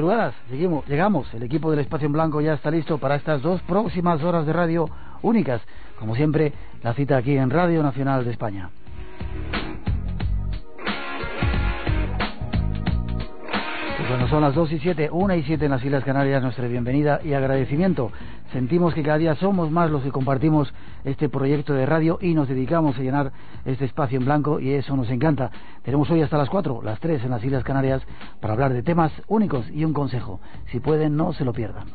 Madrugadas. Seguimos, llegamos. El equipo del Espacio en Blanco ya está listo para estas dos próximas horas de radio únicas. Como siempre, la cita aquí en Radio Nacional de España. Bueno, son las 2 y 7, 1 y 7 en las Islas Canarias. Nuestra bienvenida y agradecimiento. Sentimos que cada día somos más los que compartimos este proyecto de radio y nos dedicamos a llenar este espacio en blanco y eso nos encanta. Tenemos hoy hasta las 4, las 3 en las Islas Canarias para hablar de temas únicos y un consejo. Si pueden, no se lo pierdan.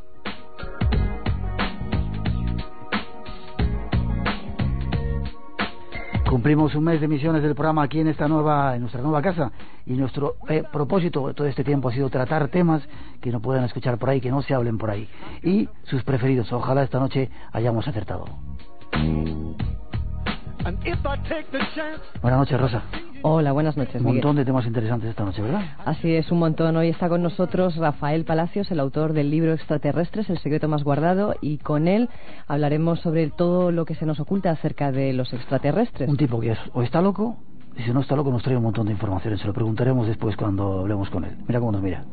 Cumplimos un mes de emisiones del programa aquí en esta nueva, en nuestra nueva casa y nuestro eh, propósito todo este tiempo ha sido tratar temas que no puedan escuchar por ahí, que no se hablen por ahí y sus preferidos. Ojalá esta noche hayamos acertado. Buenas noches, Rosa. Hola, buenas noches. Un Miguel. montón de temas interesantes esta noche, ¿verdad? Así es, un montón. Hoy está con nosotros Rafael Palacios, el autor del libro Extraterrestres, el secreto más guardado, y con él hablaremos sobre todo lo que se nos oculta acerca de los extraterrestres. Un tipo que es, o está loco, y si no está loco nos trae un montón de informaciones. Se lo preguntaremos después cuando hablemos con él. Mira cómo nos mira.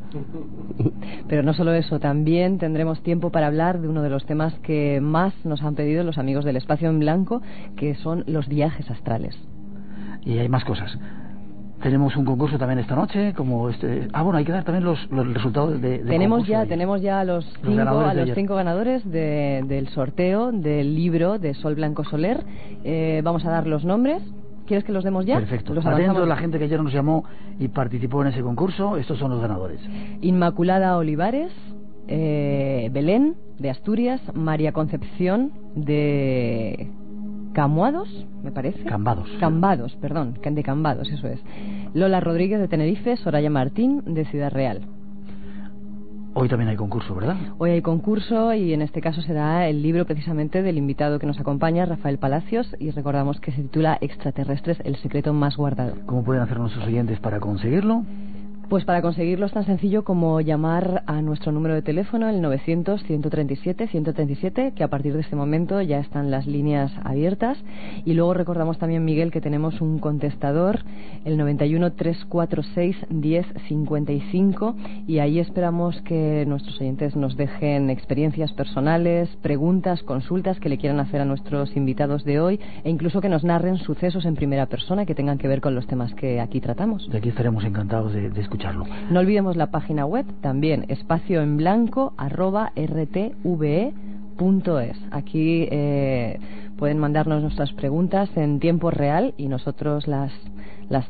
Pero no solo eso, también tendremos tiempo para hablar de uno de los temas que más nos han pedido los amigos del Espacio en Blanco, que son los viajes astrales. Y hay más cosas. Tenemos un concurso también esta noche, como este. Ah, bueno, hay que dar también los, los resultados de. de tenemos ya, tenemos ya a los cinco, ganadores a los cinco ganadores de- del sorteo del libro de Sol Blanco Soler. Eh, vamos a dar los nombres. ¿Quieres que los demos ya? Perfecto. Los avanzamos. la gente que ayer nos llamó y participó en ese concurso. Estos son los ganadores. Inmaculada Olivares, eh, Belén de Asturias, María Concepción de Camuados, me parece. Cambados. Cambados, perdón, de Cambados, eso es. Lola Rodríguez de Tenerife, Soraya Martín de Ciudad Real. Hoy también hay concurso, ¿verdad? Hoy hay concurso y en este caso será el libro precisamente del invitado que nos acompaña, Rafael Palacios, y recordamos que se titula Extraterrestres, el secreto más guardado. ¿Cómo pueden hacer nuestros oyentes para conseguirlo? Pues para conseguirlo es tan sencillo como llamar a nuestro número de teléfono, el 900-137-137, que a partir de este momento ya están las líneas abiertas. Y luego recordamos también, Miguel, que tenemos un contestador, el 91-346-1055, y ahí esperamos que nuestros oyentes nos dejen experiencias personales, preguntas, consultas que le quieran hacer a nuestros invitados de hoy, e incluso que nos narren sucesos en primera persona que tengan que ver con los temas que aquí tratamos. De aquí estaremos encantados de, de escucharlo. No olvidemos la página web también, espacio en blanco arroba rtve punto es. Aquí eh, pueden mandarnos nuestras preguntas en tiempo real y nosotros las, las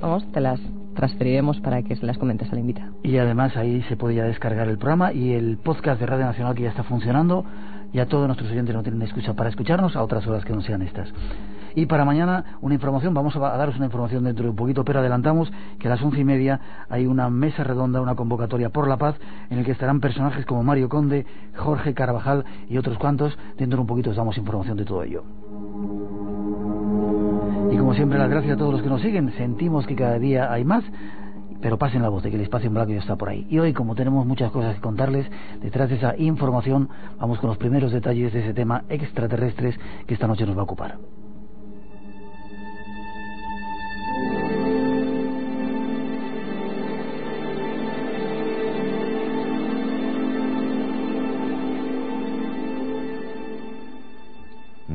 vamos, te las transferiremos para que se las comentes al invitado. Y además ahí se ya descargar el programa y el podcast de Radio Nacional que ya está funcionando. Ya todos nuestros oyentes no tienen excusa para escucharnos a otras horas que no sean estas. Y para mañana una información, vamos a daros una información dentro de un poquito, pero adelantamos que a las once y media hay una mesa redonda, una convocatoria por la paz, en el que estarán personajes como Mario Conde, Jorge Carvajal y otros cuantos. Dentro de un poquito os damos información de todo ello. Y como siempre, las gracias a todos los que nos siguen. Sentimos que cada día hay más, pero pasen la voz de que el espacio en blanco ya está por ahí. Y hoy, como tenemos muchas cosas que contarles, detrás de esa información, vamos con los primeros detalles de ese tema extraterrestres que esta noche nos va a ocupar.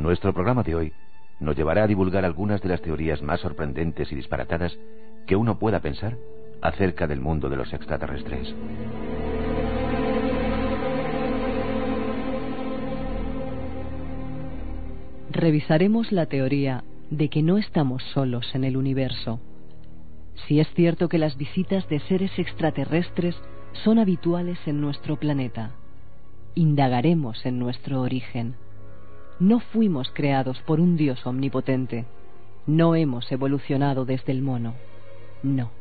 Nuestro programa de hoy nos llevará a divulgar algunas de las teorías más sorprendentes y disparatadas que uno pueda pensar acerca del mundo de los extraterrestres. Revisaremos la teoría de que no estamos solos en el universo. Si es cierto que las visitas de seres extraterrestres son habituales en nuestro planeta, indagaremos en nuestro origen. No fuimos creados por un Dios omnipotente. No hemos evolucionado desde el mono. No.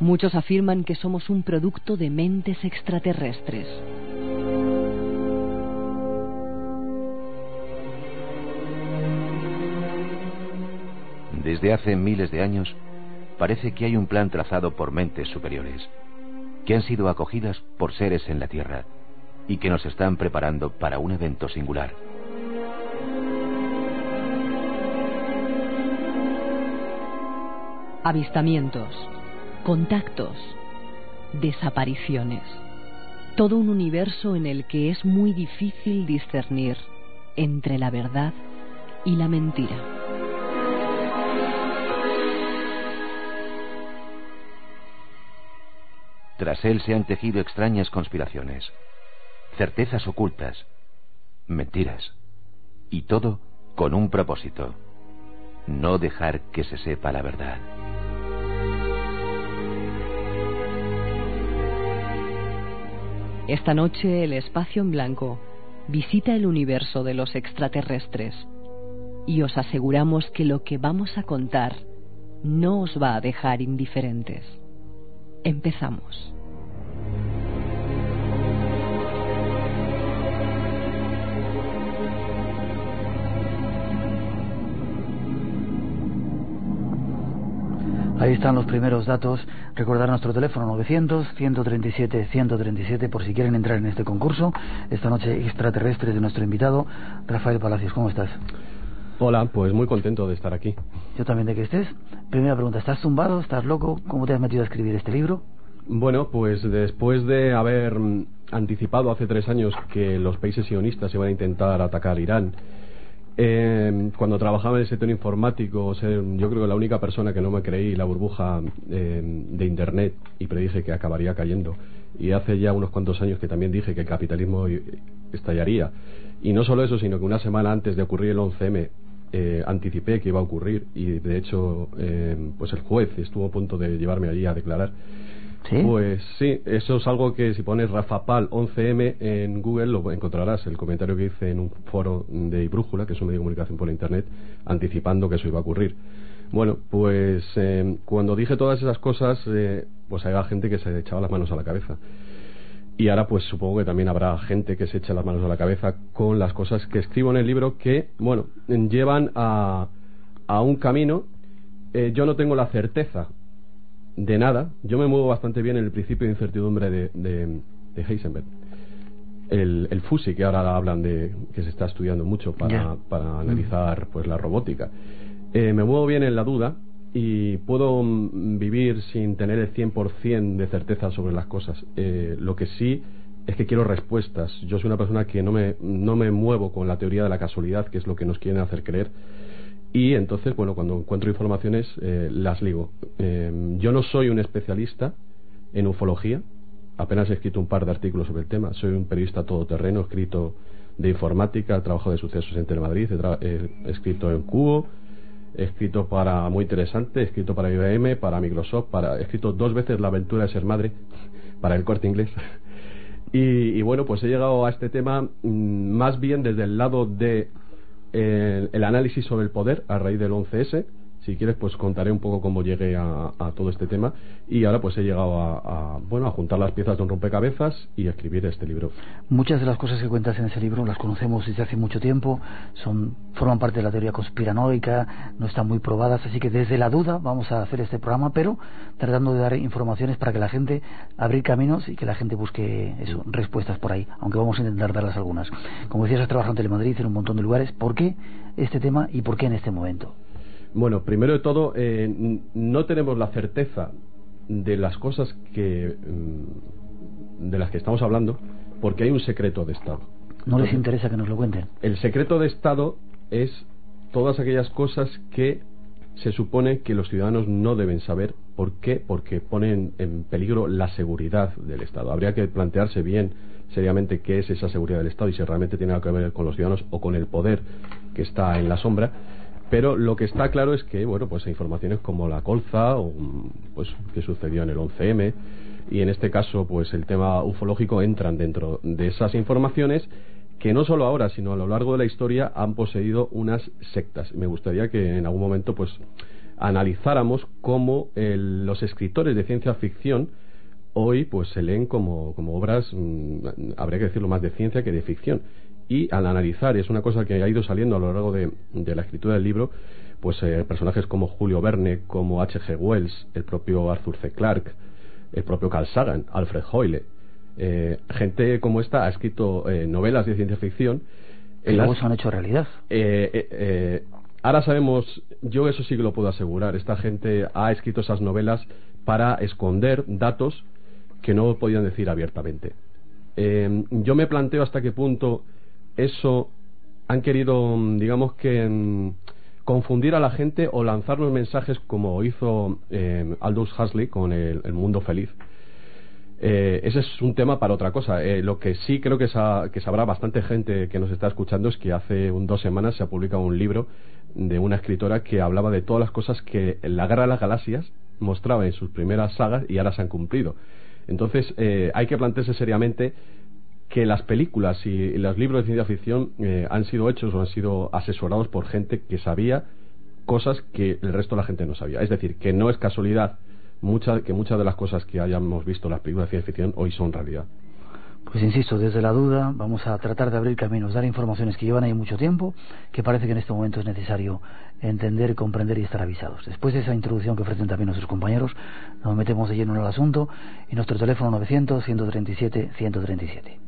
Muchos afirman que somos un producto de mentes extraterrestres. Desde hace miles de años, parece que hay un plan trazado por mentes superiores, que han sido acogidas por seres en la Tierra y que nos están preparando para un evento singular. Avistamientos, contactos, desapariciones. Todo un universo en el que es muy difícil discernir entre la verdad y la mentira. Tras él se han tejido extrañas conspiraciones, certezas ocultas, mentiras, y todo con un propósito, no dejar que se sepa la verdad. Esta noche el espacio en blanco visita el universo de los extraterrestres y os aseguramos que lo que vamos a contar no os va a dejar indiferentes. Empezamos. Ahí están los primeros datos. Recordar nuestro teléfono 900-137-137 por si quieren entrar en este concurso. Esta noche extraterrestres de nuestro invitado, Rafael Palacios. ¿Cómo estás? Hola, pues muy contento de estar aquí. Yo también de que estés. Primera pregunta, ¿estás zumbado? ¿Estás loco? ¿Cómo te has metido a escribir este libro? Bueno, pues después de haber anticipado hace tres años que los países sionistas iban a intentar atacar Irán, eh, cuando trabajaba en el sector informático, yo creo que la única persona que no me creí la burbuja eh, de Internet y predije que acabaría cayendo. Y hace ya unos cuantos años que también dije que el capitalismo estallaría. Y no solo eso, sino que una semana antes de ocurrir el 11M, eh, anticipé que iba a ocurrir y de hecho pues el juez estuvo a punto de llevarme allí a declarar pues sí, eso es algo que si pones Rafa Pal 11M en Google lo encontrarás, el comentario que hice en un foro de Ibrújula, que es un medio de comunicación por Internet, anticipando que eso iba a ocurrir. Bueno, pues eh, cuando dije todas esas cosas, eh, pues había gente que se echaba las manos a la cabeza. Y ahora pues supongo que también habrá gente que se eche las manos a la cabeza con las cosas que escribo en el libro que, bueno, llevan a, a un camino. Eh, yo no tengo la certeza de nada. Yo me muevo bastante bien en el principio de incertidumbre de, de, Heisenberg. El, el FUSI, que ahora hablan de que se está estudiando mucho para, para analizar pues la robótica. Eh, me muevo bien en la duda y puedo mm, vivir sin tener el 100% de certeza sobre las cosas. Eh, lo que sí es que quiero respuestas. Yo soy una persona que no me, no me muevo con la teoría de la casualidad, que es lo que nos quieren hacer creer y entonces, bueno, cuando encuentro informaciones eh, las ligo. Eh, yo no soy un especialista en ufología, apenas he escrito un par de artículos sobre el tema, soy un periodista todoterreno, he escrito de informática, trabajo de sucesos en Telemadrid, he, escrito en Cubo, he escrito para muy interesante, he escrito para IBM, para Microsoft, para, he escrito dos veces La aventura de ser madre para el corte inglés. y, y, bueno, pues he llegado a este tema mm, más bien desde el lado de el, análisis sobre el poder a raíz del 11S. Si quieres, pues contaré un poco cómo llegué a, todo este tema. Y ahora pues he llegado a, bueno, a juntar las piezas de un rompecabezas y a escribir este libro. Muchas de las cosas que cuentas en ese libro las conocemos desde hace mucho tiempo, son forman parte de la teoría conspiranoica, no están muy probadas, así que desde la duda vamos a hacer este programa, pero tratando de dar informaciones para que la gente abrir caminos y que la gente busque eso, respuestas por ahí, aunque vamos a intentar darlas algunas. Como decías, has trabajado en Telemadrid en un montón de lugares. ¿Por qué este tema y por qué en este momento? Bueno, primero de todo, eh, no tenemos la certeza de las cosas que mm, de las que estamos hablando porque hay un secreto de Estado. ¿No les interesa que nos lo cuenten? El secreto de Estado es todas aquellas cosas que se supone que los ciudadanos no deben saber. ¿Por qué? Porque ponen en peligro la seguridad del Estado. Habría que plantearse bien seriamente qué es esa seguridad del Estado y si realmente tiene algo que ver con los ciudadanos o con el poder que está en la sombra. Pero lo que está claro es que, bueno, pues informaciones como la colza o pues que sucedió en el 11M y en este caso, pues el tema ufológico entran dentro de esas informaciones que no solo ahora, sino a lo largo de la historia han poseído unas sectas. Me gustaría que en algún momento, pues, analizáramos cómo los escritores de ciencia ficción hoy, pues, se leen como, como obras, mm, habría que decirlo más de ciencia que de ficción. Y al analizar, es una cosa que ha ido saliendo a lo largo de, la escritura del libro, pues eh, personajes como Julio Verne, como H.G. Wells, el propio Arthur C. Clarke, el propio Carl Sagan, Alfred Hoyle, eh, gente como esta ha escrito eh, novelas de ciencia ficción. Que luego se han hecho realidad. Eh, ahora sabemos, yo eso sí que lo puedo asegurar, esta gente ha escrito esas novelas para esconder datos que no podían decir abiertamente. yo me planteo hasta qué punto eso han querido, digamos que, mm, confundir a la gente o lanzarnos mensajes como hizo Aldous Huxley con el Mundo Feliz eh, ese es un tema para otra cosa. Eh, lo que sí creo que, sabrá bastante gente que nos está escuchando es que hace un, dos semanas se ha publicado un libro de una escritora que hablaba de todas las cosas que la Guerra de las Galaxias mostraba en sus primeras sagas y ahora se han cumplido. Entonces eh, hay que plantearse seriamente que las películas y, los libros de ciencia ficción han sido hechos o han sido asesorados por gente que sabía cosas que el resto de la gente no sabía. Es decir, que no es casualidad que muchas de las cosas que hayamos visto en las películas de ciencia ficción hoy son realidad. Pues insisto, desde la duda vamos a tratar de abrir caminos, dar informaciones que llevan ahí mucho tiempo, que parece que en este momento es necesario entender, comprender y estar avisados. Después de esa introducción que ofrecen también nuestros compañeros, nos metemos de lleno en el asunto y nuestro teléfono 900 137 137.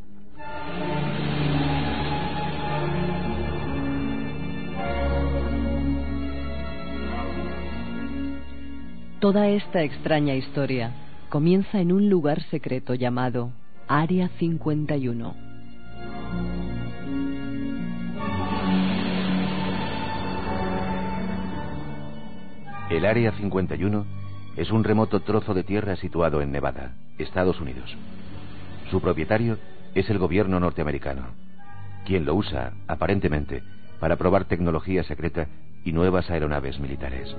Toda esta extraña historia comienza en un lugar secreto llamado Área 51. El Área 51 es un remoto trozo de tierra situado en Nevada, Estados Unidos. Su propietario es el gobierno norteamericano, quien lo usa, aparentemente, para probar tecnología secreta y nuevas aeronaves militares.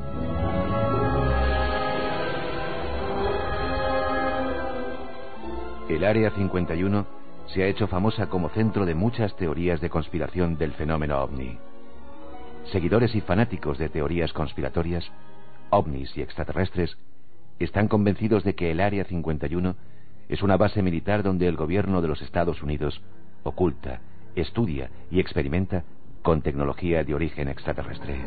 El Área 51 se ha hecho famosa como centro de muchas teorías de conspiración del fenómeno ovni. Seguidores y fanáticos de teorías conspiratorias, ovnis y extraterrestres, están convencidos de que el Área 51 es una base militar donde el gobierno de los Estados Unidos oculta, estudia y experimenta con tecnología de origen extraterrestre.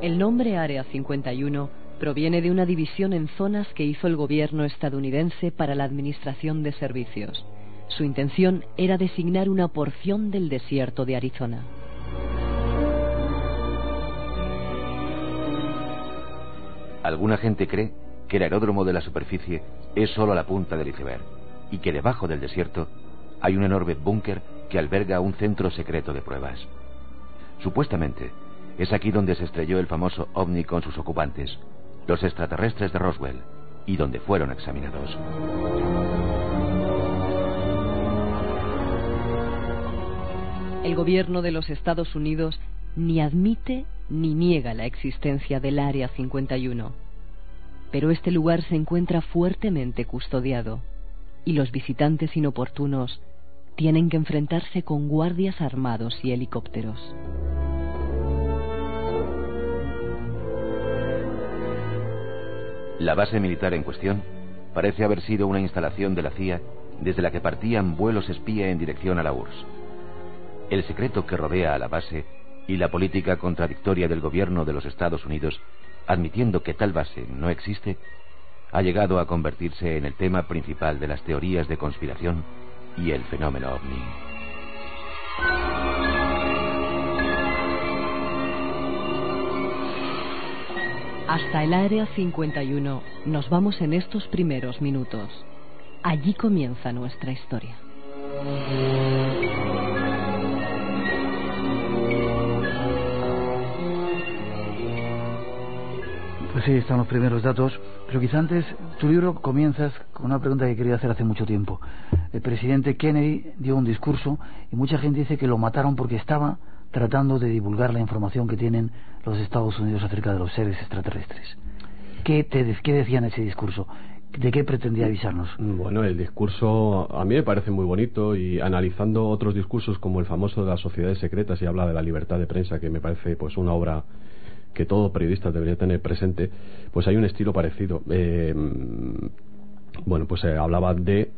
El nombre Área 51 proviene de una división en zonas que hizo el gobierno estadounidense para la administración de servicios. Su intención era designar una porción del desierto de Arizona. Alguna gente cree que el aeródromo de la superficie es solo la punta del iceberg y que debajo del desierto hay un enorme búnker que alberga un centro secreto de pruebas. Supuestamente, es aquí donde se estrelló el famoso ovni con sus ocupantes, los extraterrestres de Roswell, y donde fueron examinados. El gobierno de los Estados Unidos ni admite ni niega la existencia del Área 51. Pero este lugar se encuentra fuertemente custodiado y los visitantes inoportunos tienen que enfrentarse con guardias armados y helicópteros. La base militar en cuestión parece haber sido una instalación de la CIA desde la que partían vuelos espía en dirección a la URSS. El secreto que rodea a la base y la política contradictoria del gobierno de los Estados Unidos, admitiendo que tal base no existe, ha llegado a convertirse en el tema principal de las teorías de conspiración y el fenómeno ovni. Hasta el área 51 nos vamos en estos primeros minutos. Allí comienza nuestra historia. Pues sí, están los primeros datos, pero quizá antes tu libro comienzas con una pregunta que quería hacer hace mucho tiempo. El presidente Kennedy dio un discurso y mucha gente dice que lo mataron porque estaba tratando de divulgar la información que tienen los Estados Unidos acerca de los seres extraterrestres. ¿Qué, te, qué decía en ese discurso? ¿De qué pretendía avisarnos? Bueno, el discurso a mí me parece muy bonito y analizando otros discursos como el famoso de las sociedades secretas y habla de la libertad de prensa, que me parece pues una obra que todo periodista debería tener presente, pues hay un estilo parecido. Eh, bueno, pues eh, hablaba de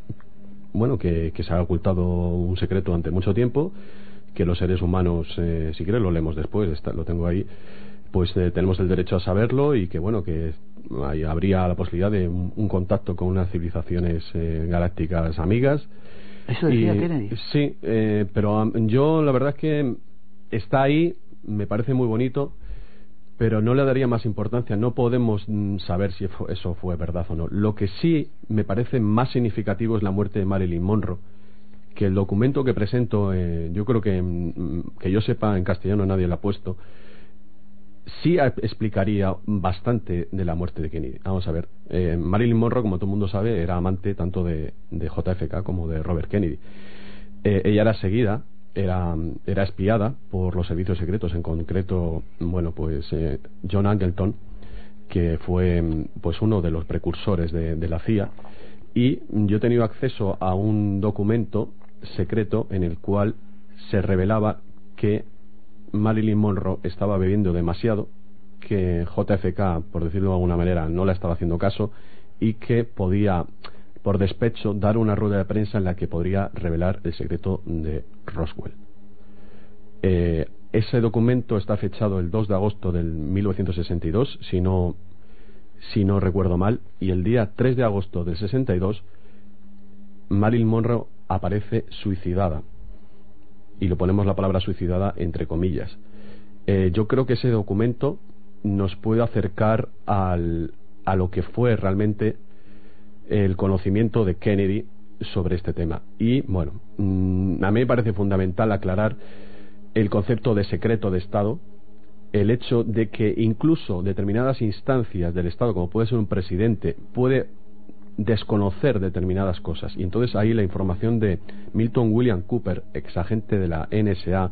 bueno que, se ha ocultado un secreto ante mucho tiempo, que los seres humanos, eh, si quieres lo leemos después, lo tengo ahí, pues tenemos el derecho a saberlo y que bueno que habría la posibilidad de un, contacto con unas civilizaciones galácticas amigas. Eso decía Kennedy. Sí, pero yo la verdad es que está ahí, me parece muy bonito pero no le daría más importancia. No podemos mm, saber si eso fue verdad o no. Lo que sí me parece más significativo es la muerte de Marilyn Monroe, que el documento que presento, eh, yo creo que, mm, que yo sepa en castellano nadie lo ha puesto, sí explicaría bastante de la muerte de Kennedy. Vamos a ver, eh, Marilyn Monroe, como todo el mundo sabe, era amante tanto de, JFK como de Robert Kennedy. Eh, ella era seguida era, era espiada por los servicios secretos, en concreto, bueno, pues eh, John Angleton, que fue pues uno de los precursores de, de la CIA, y yo he tenido acceso a un documento secreto en el cual se revelaba que Marilyn Monroe estaba bebiendo demasiado, que JFK, por decirlo de alguna manera, no la estaba haciendo caso y que podía por despecho, dar una rueda de prensa en la que podría revelar el secreto de Roswell. Eh, ese documento está fechado el 2 de agosto del 1962, si no, si no recuerdo mal, y el día 3 de agosto del 62, Marilyn Monroe aparece suicidada. Y lo ponemos la palabra suicidada entre comillas. Eh, yo creo que ese documento nos puede acercar al, a lo que fue realmente el conocimiento de Kennedy sobre este tema. Y bueno, mm, a mí me parece fundamental aclarar el concepto de secreto de Estado, el hecho de que incluso determinadas instancias del Estado, como puede ser un presidente, puede desconocer determinadas cosas. Y entonces ahí la información de Milton William Cooper, ex agente de la NSA,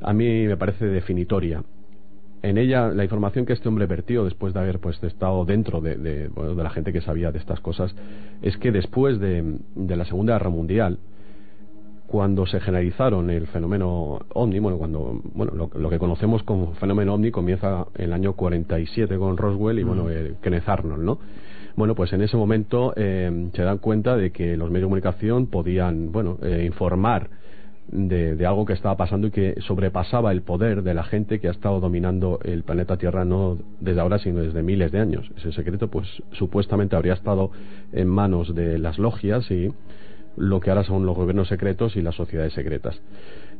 a mí me parece definitoria en ella la información que este hombre vertió después de haber pues estado dentro de, de, la gente que sabía de estas cosas es que después de, la Segunda Guerra Mundial cuando se generalizaron el fenómeno ovni, bueno, cuando bueno, lo, que conocemos como fenómeno ovni comienza en el año 47 con Roswell y bueno, mm. eh, Kenneth Arnold, ¿no? Bueno, pues en ese momento eh, se dan cuenta de que los medios de comunicación podían, bueno, eh, informar de, algo que estaba pasando y que sobrepasaba el poder de la gente que ha estado dominando el planeta Tierra no desde ahora sino desde miles de años. Ese secreto pues supuestamente habría estado en manos de las logias y lo que ahora son los gobiernos secretos y las sociedades secretas.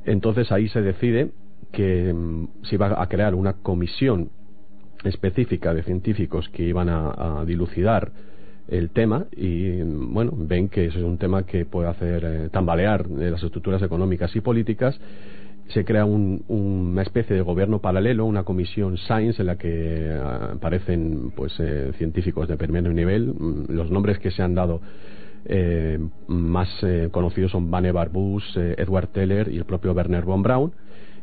Entonces ahí se decide que mm, se iba a crear una comisión específica de científicos que iban a dilucidar el tema y bueno ven que eso es un tema que puede hacer eh, tambalear eh, las estructuras económicas y políticas. Se crea una especie de gobierno paralelo una comisión science en la que eh, aparecen pues científicos de primer nivel. Mm, los nombres que se han dado más conocidos son Vannevar Bush, Edward Teller y el propio Werner von Braun.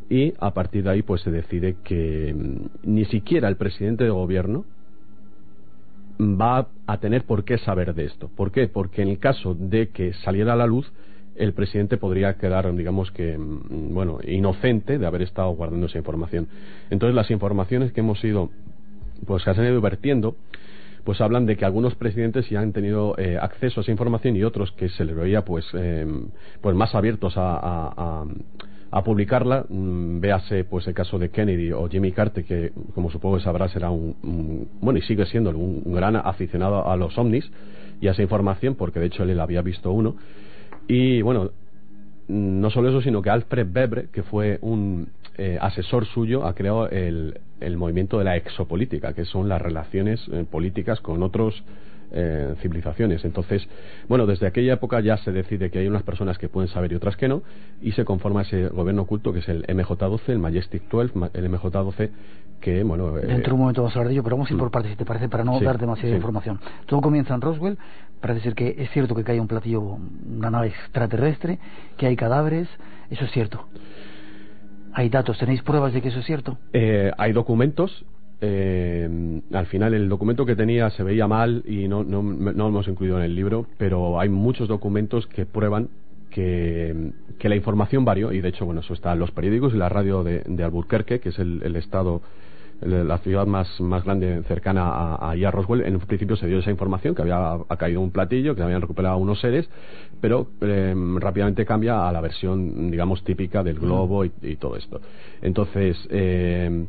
Y a partir de ahí pues se decide que mm, ni siquiera el presidente de gobierno va a tener por qué saber de esto. ¿Por qué? Porque en el caso de que saliera a la luz, el presidente podría quedar, digamos que, mm, bueno, inocente de haber estado guardando esa información. Entonces, las informaciones que hemos ido, pues que se han ido vertiendo, pues hablan de que algunos presidentes ya han tenido eh, acceso a esa información y otros que se les veía, pues, eh, pues más abiertos a a publicarla. Mm, véase pues el caso de Kennedy o Jimmy Carter, que como supongo que sabrás era un, bueno y sigue siendo un, gran aficionado a los ovnis y a esa información, porque de hecho él había visto uno. Y bueno, no solo eso, sino que Alfred Weber, que fue un eh, asesor suyo, ha creado el, el, movimiento de la exopolítica, que son las relaciones eh, políticas con otros eh, civilizaciones. Entonces, bueno, desde aquella época ya se decide que hay unas personas que pueden saber y otras que no, y se conforma ese gobierno oculto que es el MJ12, el Majestic 12, el MJ12, que, bueno... Eh, Dentro de un momento vamos a hablar de ello, pero vamos a ir por mm. partes, si te parece, para no dar demasiada información. Todo comienza en Roswell, parece ser que es cierto que cae un platillo, una nave extraterrestre, que hay cadáveres, eso es cierto. ¿Hay datos? ¿Tenéis pruebas de que eso es cierto? Eh, hay documentos. Eh, al final el documento que tenía se veía mal y no, no, no, lo hemos incluido en el libro, pero hay muchos documentos que prueban que, que la información varió y de hecho, bueno, eso está en los periódicos y la radio de, de Albuquerque, que es el, el estado la ciudad más, más grande cercana a, a, Roswell, en un principio se dio esa información que había ha caído un platillo, que habían recuperado unos seres, pero em, rápidamente cambia a la versión, digamos, típica del globo y, todo esto. Entonces, em,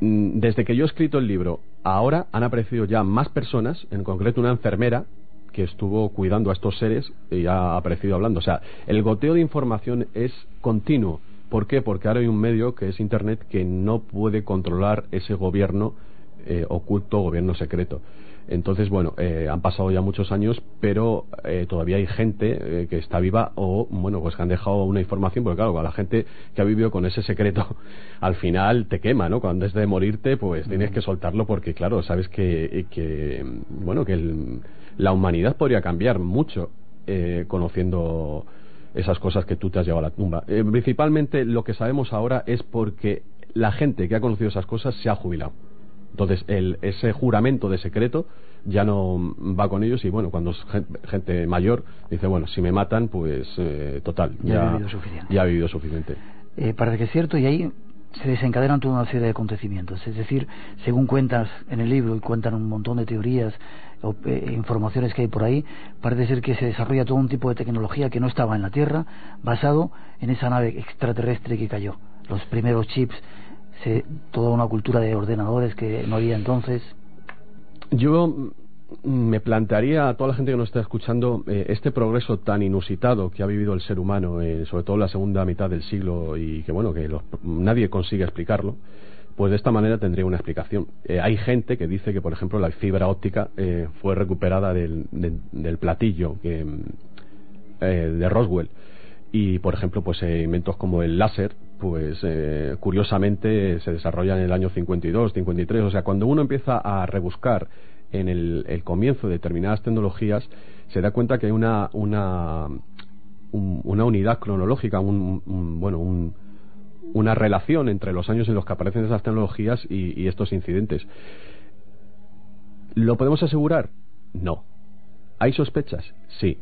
desde que yo he escrito el libro, ahora han aparecido ya más personas, en concreto una enfermera, que estuvo cuidando a estos seres y ha aparecido hablando. O sea, el goteo de información es continuo ¿Por qué? Porque ahora hay un medio que es Internet que no puede controlar ese gobierno eh, oculto, gobierno secreto. Entonces, bueno, eh, han pasado ya muchos años, pero eh, todavía hay gente que está viva o, bueno, pues que han dejado una información, porque claro, a la gente que ha vivido con ese secreto, al final te quema, ¿no? Cuando antes de morirte, pues tienes que soltarlo porque, claro, sabes que, que bueno, que la humanidad podría cambiar mucho conociendo esas cosas que tú te has llevado a la tumba. Eh, principalmente lo que sabemos ahora es porque la gente que ha conocido esas cosas se ha jubilado. Entonces, el, ese juramento de secreto ya no va con ellos y bueno, cuando es gente mayor dice, bueno, si me matan, pues eh, total, ya, ha vivido suficiente. Ya ha vivido suficiente. Eh, parece que es cierto y ahí se desencadenan toda una serie de acontecimientos. Es decir, según cuentas en el libro y cuentan un montón de teorías o eh, informaciones que hay por ahí, parece ser que se desarrolla todo un tipo de tecnología que no estaba en la Tierra, basado en esa nave extraterrestre que cayó. Los primeros chips, toda una cultura de ordenadores que no había entonces. Yo me plantearía a toda la gente que nos está escuchando eh, este progreso tan inusitado que ha vivido el ser humano, eh, sobre todo en la segunda mitad del siglo y que bueno que nadie consigue explicarlo, pues de esta manera tendría una explicación. Eh, hay gente que dice que por ejemplo la fibra óptica fue recuperada del, del platillo que, de Roswell y por ejemplo pues inventos como el láser pues curiosamente se desarrollan en el año 52, 53, o sea cuando uno empieza a rebuscar en el, comienzo de determinadas tecnologías, se da cuenta que hay una, una, una unidad cronológica, un, bueno, una relación entre los años en los que aparecen esas tecnologías y, estos incidentes. ¿Lo podemos asegurar? No. ¿Hay sospechas? Sí.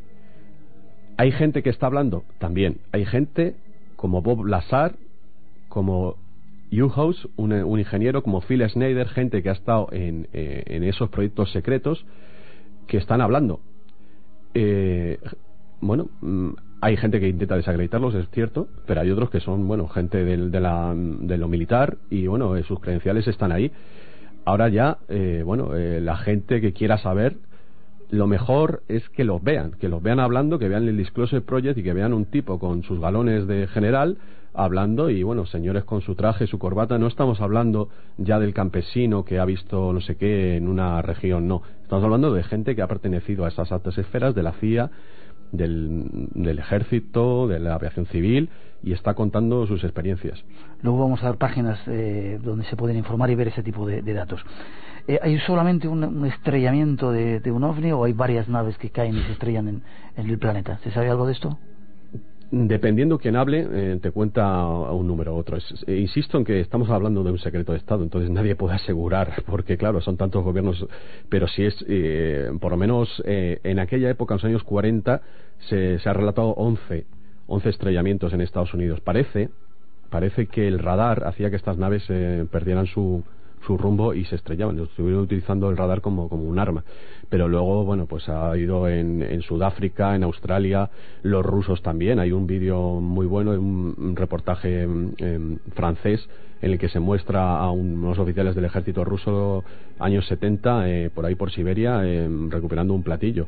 ¿Hay gente que está hablando? También. Hay gente como Bob Lazar, como Uhouse, un, un, ingeniero como Phil Snyder, gente que ha estado en, eh, en esos proyectos secretos que están hablando. Eh, bueno, mm, hay gente que intenta desacreditarlos, es cierto, pero hay otros que son, bueno, gente del, de, la, de lo militar y, bueno, eh, sus credenciales están ahí. Ahora ya, bueno, la gente que quiera saber, lo mejor es que los vean, que los vean hablando, que vean el Disclosure Project y que vean un tipo con sus galones de general hablando y bueno, señores con su traje, su corbata, no estamos hablando ya del campesino que ha visto no sé qué en una región, no, estamos hablando de gente que ha pertenecido a esas altas esferas de la CIA, del, del ejército, de la aviación civil y está contando sus experiencias. Luego vamos a dar páginas eh, donde se pueden informar y ver ese tipo de, datos. Eh, ¿Hay solamente un, estrellamiento de, un ovni o hay varias naves que caen y se estrellan en, en el planeta? ¿Se sabe algo de esto? Dependiendo quién hable, eh, te cuenta un número u otro. Eh, insisto en que estamos hablando de un secreto de Estado, entonces nadie puede asegurar, porque claro, son tantos gobiernos, pero si es, eh, por lo menos en aquella época, en los años 40, se, se ha relatado 11, 11 estrellamientos en Estados Unidos. Parece, parece que el radar hacía que estas naves perdieran su, su rumbo y se estrellaban. Estuvieron utilizando el radar como, como un arma. Pero luego, bueno, pues ha ido en, en Sudáfrica, en Australia, los rusos también. Hay un vídeo muy bueno, un, reportaje em, francés en el que se muestra a unos oficiales del ejército ruso años 70 eh, por ahí por Siberia em, recuperando un platillo.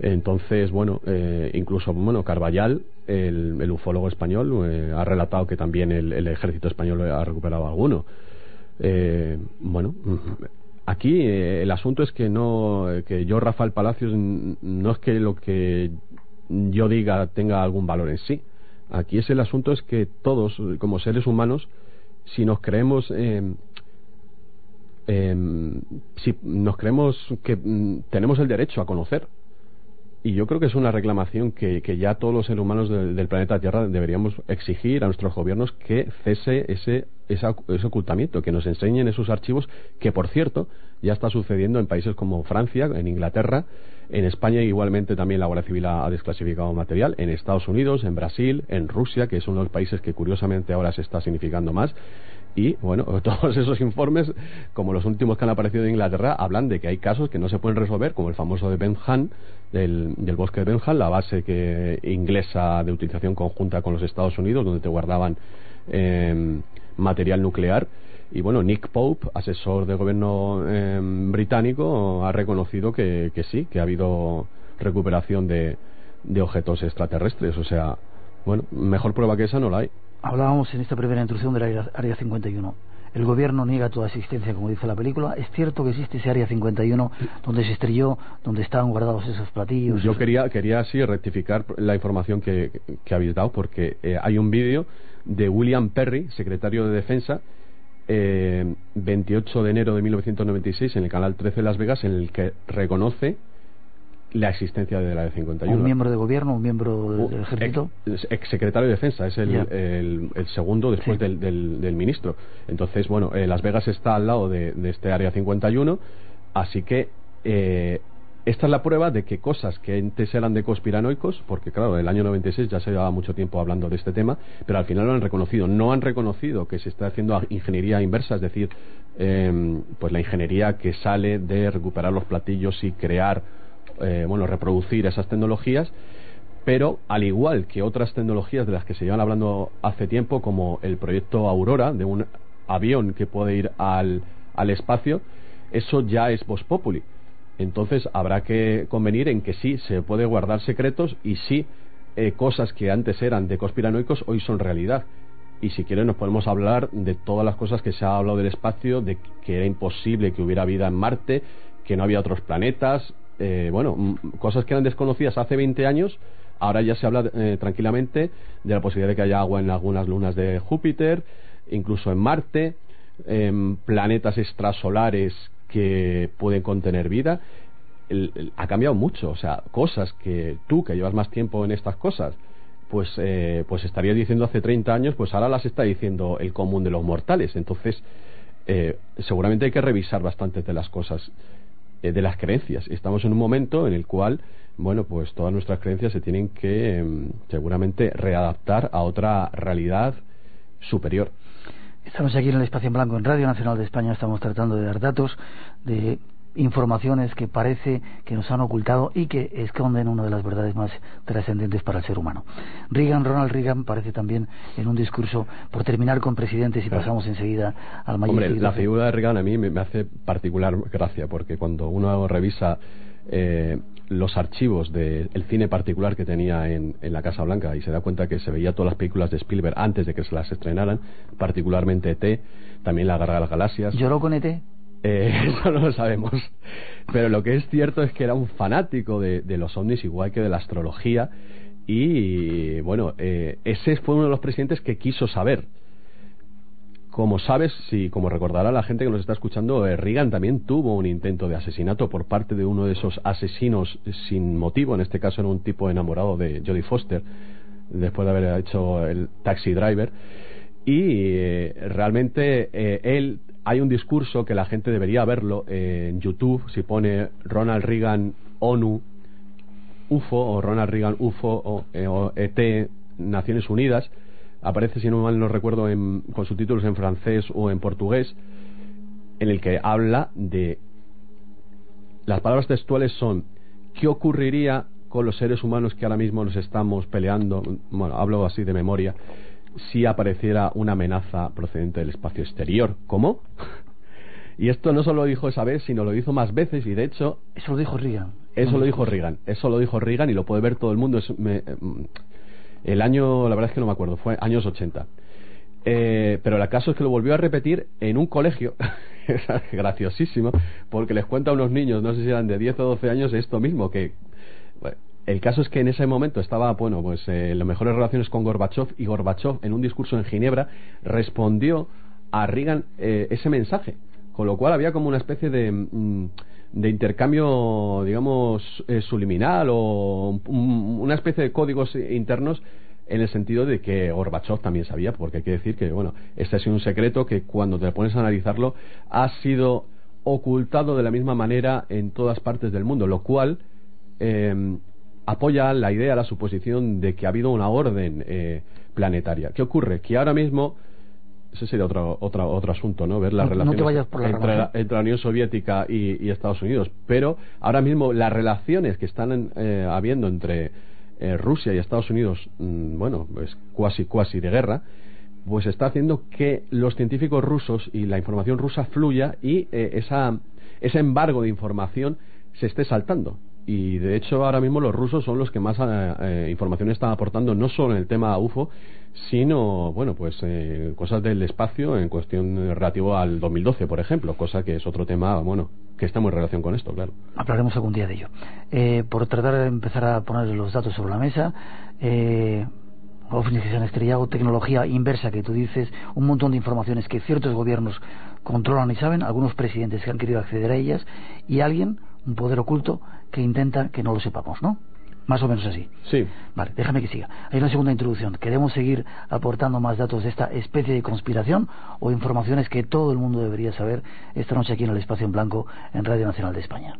Entonces, bueno, eh, incluso, bueno, Carballal, el, ufólogo español, eh, ha relatado que también el, el, ejército español ha recuperado alguno. Eh, bueno, aquí eh, el asunto es que no, que yo, Rafael Palacios, no es que lo que yo diga tenga algún valor en sí. Aquí es el asunto es que todos, como seres humanos, si nos creemos eh, si nos creemos que mm, tenemos el derecho a conocer y yo creo que es una reclamación que, ya todos los seres humanos del, planeta Tierra deberíamos exigir a nuestros gobiernos que cese ese, ese ocultamiento, que nos enseñen esos archivos, que por cierto ya está sucediendo en países como Francia, en Inglaterra, en España igualmente también la Guardia Civil ha, desclasificado material, en Estados Unidos, en Brasil, en Rusia, que de los países que curiosamente ahora se está significando más. Y bueno, todos esos informes, como los últimos que han aparecido en Inglaterra, hablan de que hay casos que no se pueden resolver, como el famoso de Benham, del, del bosque de Benham, la base que, inglesa de utilización conjunta con los Estados Unidos, donde te guardaban eh, material nuclear. Y bueno, Nick Pope, asesor de gobierno eh, británico, ha reconocido que, que, sí, que ha habido recuperación de, de objetos extraterrestres. O sea, bueno, mejor prueba que esa no la hay. Hablábamos en esta primera introducción del área, área 51. El gobierno niega toda existencia, como dice la película. ¿Es cierto que existe ese área 51 donde se estrelló, donde estaban guardados esos platillos? Yo quería, quería así rectificar la información que, que habéis dado, porque eh, hay un vídeo de William Perry, secretario de Defensa, eh, 28 de enero de 1996, en el canal 13 de Las Vegas, en el que reconoce la existencia de la de 51. ¿Un miembro de gobierno, un miembro del, ejército? Ex, secretario de defensa, es el, el, segundo después del, del, ministro. Entonces, bueno, eh, Las Vegas está al lado de, de, este área 51, así que eh, esta es la prueba de que cosas que antes eran de conspiranoicos, porque claro, el año 96 ya se llevaba mucho tiempo hablando de este tema, pero al final lo han reconocido. No han reconocido que se está haciendo ingeniería inversa, es decir, eh, pues la ingeniería que sale de recuperar los platillos y crear eh, bueno, reproducir esas tecnologías, pero al igual que otras tecnologías de las que se llevan hablando hace tiempo, como el proyecto Aurora, de un avión que puede ir al, al espacio, eso ya es Vox Populi. Entonces habrá que convenir en que sí se puede guardar secretos y sí eh, cosas que antes eran de conspiranoicos hoy son realidad. Y si quieren nos podemos hablar de todas las cosas que se ha hablado del espacio, de que era imposible que hubiera vida en Marte, que no había otros planetas, eh, bueno, cosas que eran desconocidas hace 20 años, ahora ya se habla eh, tranquilamente de la posibilidad de que haya agua en algunas lunas de Júpiter, incluso en Marte, en planetas extrasolares que pueden contener vida. ha cambiado mucho, o sea, cosas que tú, que llevas más tiempo en estas cosas, pues, eh, pues estarías diciendo hace 30 años, pues ahora las está diciendo el común de los mortales. Entonces, seguramente hay que revisar bastante de las cosas. Eh, de las creencias. Estamos en un momento en el cual, bueno, pues todas nuestras creencias se tienen que em, seguramente readaptar a otra realidad superior. Estamos aquí en el Espacio en Blanco, en Radio Nacional de España, estamos tratando de dar datos de informaciones que parece que nos han ocultado y que esconden una de las verdades más trascendentes para el ser humano. Reagan, Ronald Reagan, parece también en un discurso, por terminar con presidentes y pasamos enseguida al mayor. Hombre, la figura de Reagan a mí me, hace particular gracia, porque cuando uno revisa eh, los archivos del cine particular que tenía en, en, la Casa Blanca y se da cuenta que se veía todas las películas de Spielberg antes de que se las estrenaran, particularmente ET, también La Garra de las Galaxias. ¿Lloró con ET? Eh, eso no lo sabemos. Pero lo que es cierto es que era un fanático de, los ovnis, igual que de la astrología. Y bueno, eh, ese fue uno de los presidentes que quiso saber. Como sabes, si como recordará la gente que nos está escuchando, eh, Reagan también tuvo un intento de asesinato por parte de uno de esos asesinos sin motivo. En este caso era un tipo enamorado de Jodie Foster, después de haber hecho el taxi driver. Y realmente él hay un discurso que la gente debería verlo en YouTube, si pone Ronald Reagan ONU UFO o Ronald Reagan UFO o, ET eh, e Naciones Unidas, aparece, si no mal no recuerdo, con subtítulos en francés o en portugués, en el que habla de... Las palabras textuales son, ¿qué ocurriría con los seres humanos que ahora mismo nos estamos peleando? Bueno, hablo así de memoria si apareciera una amenaza procedente del espacio exterior. ¿Cómo? Y esto no solo lo dijo esa vez, sino lo hizo más veces y de hecho... Eso lo dijo Reagan. Eso lo dijo Reagan. Eso lo dijo Reagan y lo puede ver todo el mundo. Es, me, el año, la verdad es que no me acuerdo, fue años 80. Eh, pero el caso es que lo volvió a repetir en un colegio. graciosísimo, porque les cuenta a unos niños, no sé si eran de 10 o 12 años, esto mismo, que el caso es que en ese momento estaba, bueno, pues eh, las mejores relaciones con Gorbachev y Gorbachev en un discurso en Ginebra respondió a Reagan eh, ese mensaje, con lo cual había como una especie de, mm, de intercambio, digamos, eh, subliminal o una especie de códigos internos en el sentido de que Gorbachev también sabía, porque hay que decir que, bueno, este ha sido un secreto que cuando te pones a analizarlo ha sido ocultado de la misma manera en todas partes del mundo, lo cual eh, apoya la idea, la suposición de que ha habido una orden eh, planetaria. ¿Qué ocurre? Que ahora mismo ese sería otro, otro, otro asunto, ¿no? Ver las relaciones entre, la, Unión Soviética y, Estados Unidos. Pero ahora mismo las relaciones que están eh, habiendo entre eh, Rusia y Estados Unidos, mm, bueno, pues cuasi cuasi de guerra, pues está haciendo que los científicos rusos y la información rusa fluya y eh, esa, ese embargo de información se esté saltando. Y de hecho ahora mismo los rusos son los que más eh, información están aportando, no solo en el tema UFO, sino, bueno, pues cosas del espacio en cuestión relativo al 2012, por ejemplo, cosa que es otro tema, bueno, que está muy en relación con esto, claro. Hablaremos algún día de ello. Eh, por tratar de empezar a poner los datos sobre la mesa, eh, ovnis que se han estrellado, tecnología inversa que tú dices, un montón de informaciones que ciertos gobiernos controlan y saben, algunos presidentes que han querido acceder a ellas y alguien, un poder oculto, que intenta que no lo sepamos, ¿no? Más o menos así. Sí. Vale, déjame que siga. Hay una segunda introducción. ¿Queremos seguir aportando más datos de esta especie de conspiración o informaciones que todo el mundo debería saber esta noche aquí en el Espacio en Blanco en Radio Nacional de España?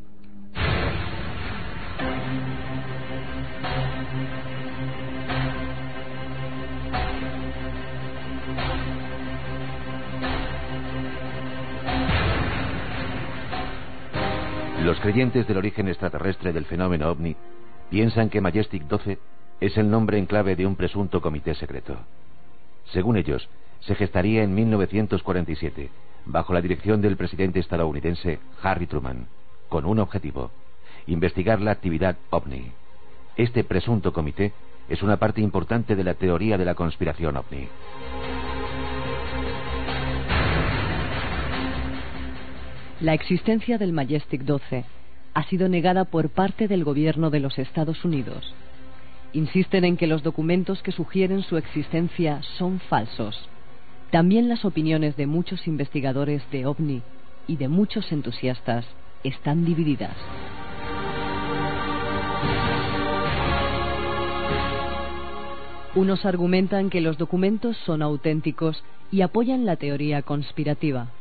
Los creyentes del origen extraterrestre del fenómeno ovni piensan que Majestic 12 es el nombre en clave de un presunto comité secreto. Según ellos, se gestaría en 1947, bajo la dirección del presidente estadounidense Harry Truman, con un objetivo, investigar la actividad ovni. Este presunto comité es una parte importante de la teoría de la conspiración ovni. La existencia del Majestic 12 ha sido negada por parte del gobierno de los Estados Unidos. Insisten en que los documentos que sugieren su existencia son falsos. También las opiniones de muchos investigadores de OVNI y de muchos entusiastas están divididas. Unos argumentan que los documentos son auténticos y apoyan la teoría conspirativa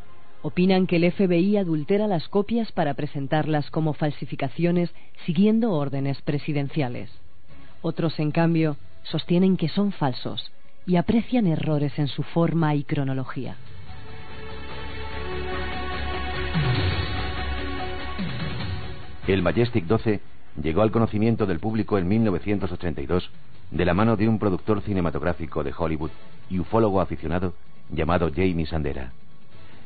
opinan que el FBI adultera las copias para presentarlas como falsificaciones siguiendo órdenes presidenciales. Otros, en cambio, sostienen que son falsos y aprecian errores en su forma y cronología. El Majestic 12 llegó al conocimiento del público en 1982 de la mano de un productor cinematográfico de Hollywood y ufólogo aficionado llamado Jamie Sandera.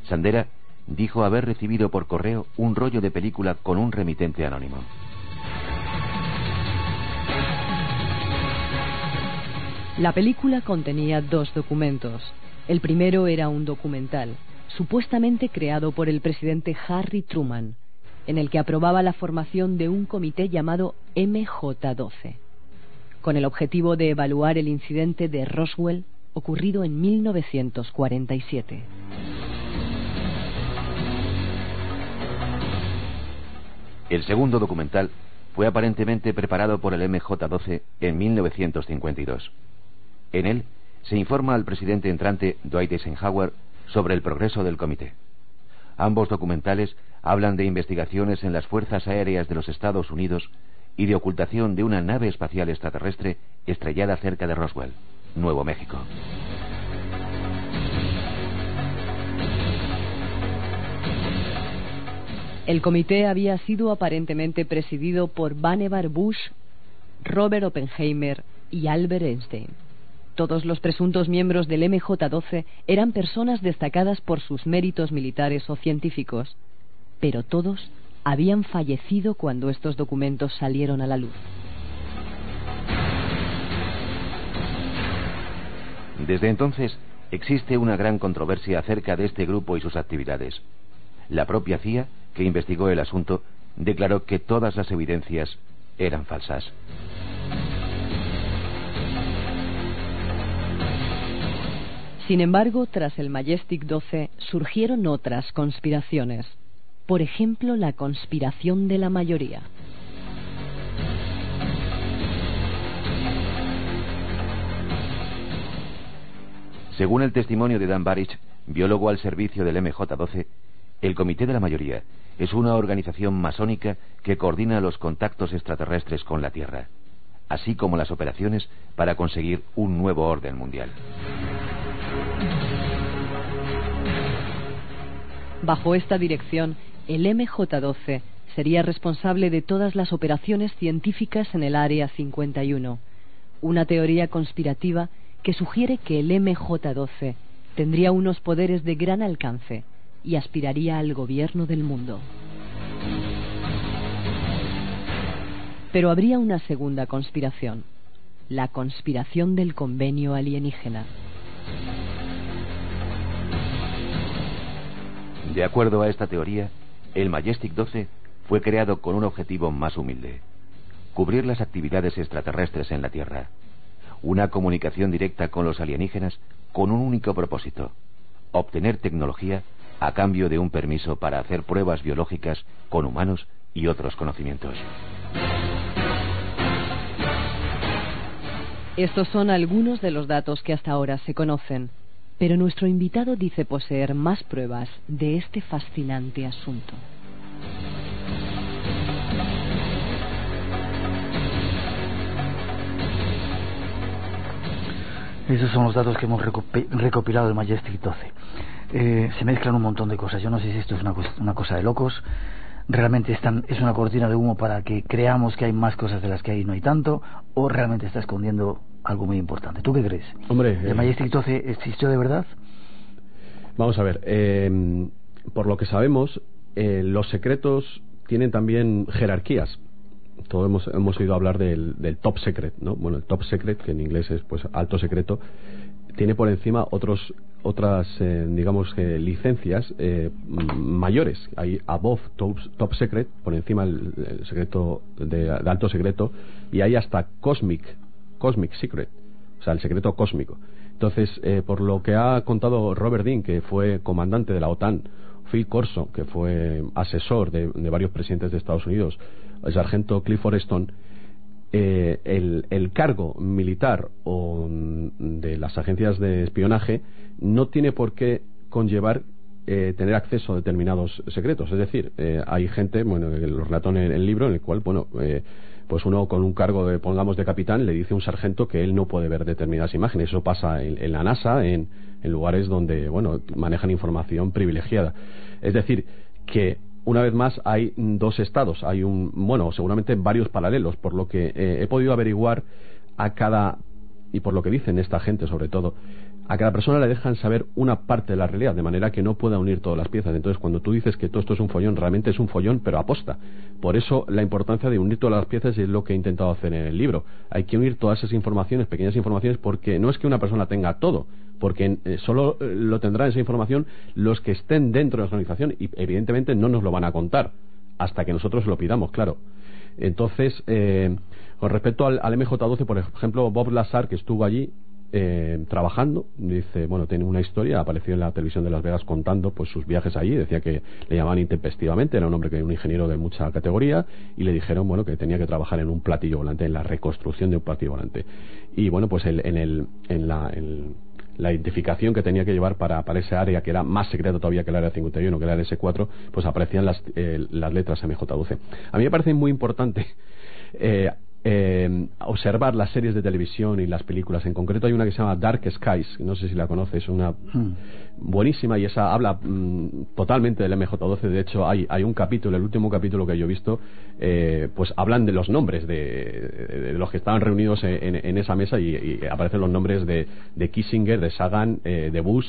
Sandera dijo haber recibido por correo un rollo de película con un remitente anónimo. La película contenía dos documentos. El primero era un documental, supuestamente creado por el presidente Harry Truman, en el que aprobaba la formación de un comité llamado MJ12, con el objetivo de evaluar el incidente de Roswell ocurrido en 1947. El segundo documental fue aparentemente preparado por el MJ-12 en 1952. En él se informa al presidente entrante Dwight Eisenhower sobre el progreso del comité. Ambos documentales hablan de investigaciones en las fuerzas aéreas de los Estados Unidos y de ocultación de una nave espacial extraterrestre estrellada cerca de Roswell, Nuevo México. El comité había sido aparentemente presidido por Vannevar Bush, Robert Oppenheimer y Albert Einstein. Todos los presuntos miembros del MJ-12 eran personas destacadas por sus méritos militares o científicos, pero todos habían fallecido cuando estos documentos salieron a la luz. Desde entonces, Existe una gran controversia acerca de este grupo y sus actividades. La propia CIA, que investigó el asunto, declaró que todas las evidencias eran falsas. Sin embargo, tras el Majestic 12 surgieron otras conspiraciones. Por ejemplo, la conspiración de la mayoría. Según el testimonio de Dan Barich, biólogo al servicio del MJ-12, el Comité de la Mayoría es una organización masónica que coordina los contactos extraterrestres con la Tierra, así como las operaciones para conseguir un nuevo orden mundial. Bajo esta dirección, el MJ-12 sería responsable de todas las operaciones científicas en el Área 51, una teoría conspirativa que sugiere que el MJ-12 tendría unos poderes de gran alcance y aspiraría al gobierno del mundo. Pero habría una segunda conspiración, la conspiración del convenio alienígena. De acuerdo a esta teoría, el Majestic 12 fue creado con un objetivo más humilde, cubrir las actividades extraterrestres en la Tierra, una comunicación directa con los alienígenas con un único propósito, obtener tecnología a cambio de un permiso para hacer pruebas biológicas con humanos y otros conocimientos. Estos son algunos de los datos que hasta ahora se conocen, pero nuestro invitado dice poseer más pruebas de este fascinante asunto. Esos son los datos que hemos recopilado del Majestic 12. Eh, se mezclan un montón de cosas. Yo no sé si esto es una, una cosa de locos. Realmente están, es una cortina de humo para que creamos que hay más cosas de las que hay y no hay tanto, o realmente está escondiendo algo muy importante. ¿Tú qué crees? Hombre, ¿el Majestic 12 existió de verdad? Vamos a ver. Eh, por lo que sabemos, eh, los secretos tienen también jerarquías todos hemos, hemos oído hablar del, top secret, ¿no? Bueno, el top secret, que en inglés es pues alto secreto, tiene por encima otros otras eh, digamos eh, licencias eh, mayores. Hay above top, top secret por encima el, secreto de, alto secreto y hay hasta cosmic cosmic secret o sea el secreto cósmico. Entonces por lo que ha contado Robert Dean que fue comandante de la OTAN Phil Corso que fue asesor de varios presidentes de Estados Unidos el sargento Clifford Stone, eh, el, cargo militar o de las agencias de espionaje no tiene por qué conllevar eh, tener acceso a determinados secretos. Es decir, eh, hay gente, bueno, lo relato en el, libro, en el cual, bueno, pues uno con un cargo de, pongamos, de capitán, le dice a un sargento que él no puede ver determinadas imágenes. Eso pasa en, la NASA, en lugares donde, bueno, manejan información privilegiada. Es decir, que una vez más hay dos estados, hay un, bueno, seguramente varios paralelos, por lo que eh, he podido averiguar a cada, y por lo que dicen esta gente sobre todo, a cada persona le dejan saber una parte de la realidad, de manera que no pueda unir todas las piezas. Entonces, cuando tú dices que todo esto es un follón, realmente es un follón, pero aposta. Por eso, la importancia de unir todas las piezas es lo que he intentado hacer en el libro. Hay que unir todas esas informaciones, pequeñas informaciones, porque no es que una persona tenga todo, porque eh, solo eh, lo tendrán esa información los que estén dentro de la organización y evidentemente no nos lo van a contar hasta que nosotros lo pidamos, claro. Entonces, eh, con respecto al, al, MJ12, por ejemplo, Bob Lazar, que estuvo allí, eh, trabajando. Dice, bueno, tiene una historia, apareció en la televisión de Las Vegas contando pues sus viajes allí. Decía que le llamaban intempestivamente, era un hombre que era un ingeniero de mucha categoría y le dijeron, bueno, que tenía que trabajar en un platillo volante, en la reconstrucción de un platillo volante. Y bueno, pues el, en, el, en la. La identificación que tenía que llevar para, para ese área que era más secreta todavía que el área 51, que era el S4, pues aparecían las, eh, las letras MJ12. A mí me parece muy importante eh, eh, observar las series de televisión y las películas. En concreto hay una que se llama Dark Skies, no sé si la conoces, una hmm. buenísima y esa habla mm, totalmente del MJ12. De hecho, hay, hay un capítulo, el último capítulo que yo he visto, eh, pues hablan de los nombres de, los que estaban reunidos en, esa mesa y, aparecen los nombres de, de Kissinger, de Sagan, eh, de Bush.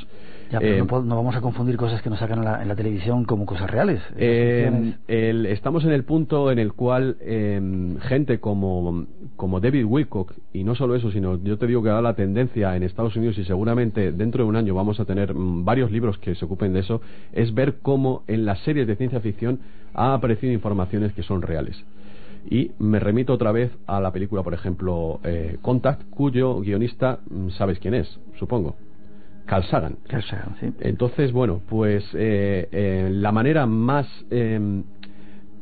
Ya, pero no, no, vamos a confundir cosas que nos sacan en la, televisión como cosas reales. estamos en el punto en el cual gente como David Wilcock, y no solo eso, sino yo te digo que da la tendencia en Estados Unidos y seguramente dentro de un año vamos a tener mm, varios libros que se ocupen de eso, es ver cómo en las series de ciencia ficción ha aparecido informaciones que son reales. Y me remito otra vez a la película, por ejemplo, eh, Contact, cuyo guionista, mm, sabes quién es, supongo. Carl Sagan, sí. Entonces, bueno, pues eh, eh, la manera más em,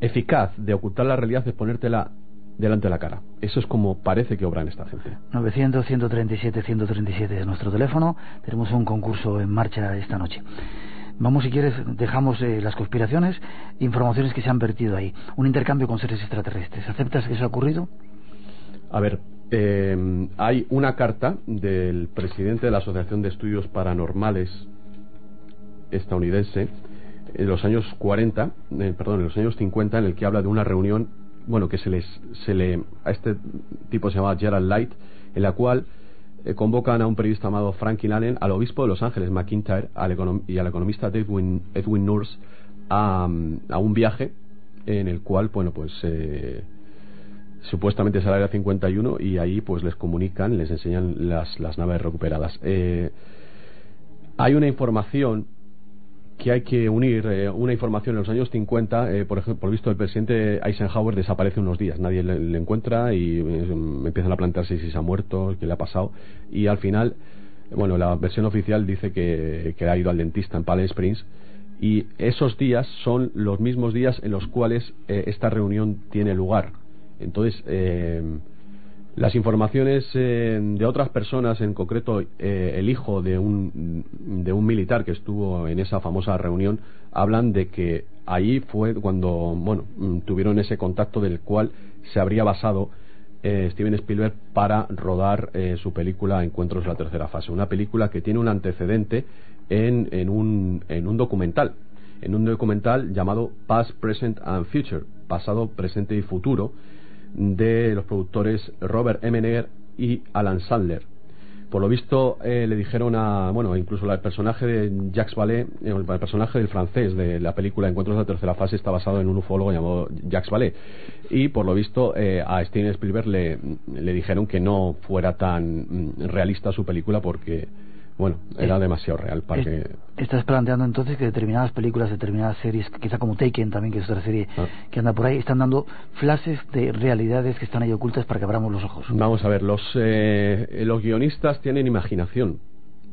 eficaz de ocultar la realidad es ponértela delante de la cara. Eso es como parece que obran esta gente. 900 137 137 es nuestro teléfono. Tenemos un concurso en marcha esta noche. Vamos, si quieres, dejamos eh, las conspiraciones, informaciones que se han vertido ahí. Un intercambio con seres extraterrestres. ¿Aceptas que eso ha ocurrido? A ver, eh, hay una carta del presidente de la Asociación de Estudios Paranormales estadounidense en los años 40, eh, perdón, en los años 50, en el que habla de una reunión, bueno, que se les, se le, a este tipo se llama Gerald Light, en la cual eh, convocan a un periodista llamado Frankie Allen, al obispo de Los Ángeles, McIntyre, y al economista Edwin, Edwin Nurse a, a, un viaje en el cual, bueno, pues eh, supuestamente es el área 51 y ahí pues les comunican, les enseñan las, naves recuperadas. Eh, hay una información que hay que unir eh, una información en los años 50, eh, por ejemplo, visto el presidente Eisenhower desaparece unos días, nadie le, encuentra y eh, empiezan a plantearse si se ha muerto, qué le ha pasado y al final, bueno, la versión oficial dice que, que ha ido al dentista en Palm Springs y esos días son los mismos días en los cuales esta reunión tiene lugar. Entonces, las informaciones eh, de otras personas, en concreto eh, el hijo de un, de un militar que estuvo en esa famosa reunión, hablan de que ahí fue cuando bueno, mm, tuvieron ese contacto del cual se habría basado eh, Steven Spielberg para rodar su película Encuentros de la tercera fase. Una película que tiene un antecedente en, en, un, en un documental, en un documental llamado Past, Present and Future, pasado, presente y futuro, de los productores Robert Emener y Alan Sandler. Por lo visto eh, le dijeron a, bueno, incluso el personaje de Jacques Vallée, eh, el personaje del francés de la película Encuentros de la tercera fase está basado en un ufólogo llamado Jacques Vallée. Y por lo visto eh, a Steven Spielberg le, le dijeron que no fuera tan mm, realista su película porque bueno, era demasiado real para que... Estás planteando entonces que determinadas películas, determinadas series, quizá como Taken también, que es otra serie ah. que anda por ahí, están dando flashes de realidades que están ahí ocultas para que abramos los ojos. Vamos a ver, los, eh, los guionistas tienen imaginación.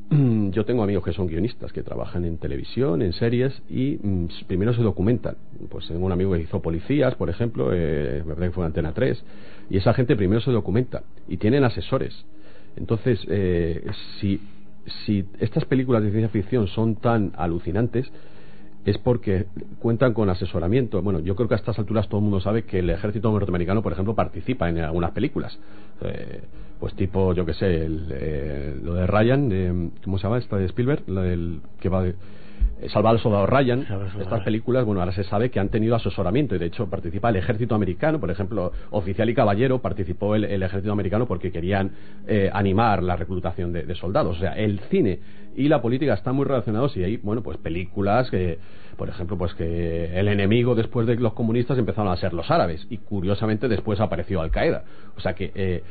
Yo tengo amigos que son guionistas, que trabajan en televisión, en series, y mm, primero se documentan. Pues tengo un amigo que hizo policías, por ejemplo, eh, me parece que fue Antena 3, y esa gente primero se documenta, y tienen asesores. Entonces, eh, si si estas películas de ciencia ficción son tan alucinantes, es porque cuentan con asesoramiento. Bueno, yo creo que a estas alturas todo el mundo sabe que el ejército norteamericano, por ejemplo, participa en algunas películas. Eh, pues tipo, yo que sé, eh, lo de Ryan, ¿cómo se llama esta de Spielberg? La del que va de eh, Salvar al soldado Ryan, estas películas, bueno, ahora se sabe que han tenido asesoramiento y de hecho participa el ejército americano, por ejemplo, Oficial y Caballero participó el, ejército americano porque querían eh, animar la reclutación de, de, soldados. O sea, el cine y la política están muy relacionados y hay, bueno, pues películas que por ejemplo, pues que el enemigo después de los comunistas empezaron a ser los árabes y curiosamente después apareció Al Qaeda. O sea que eh,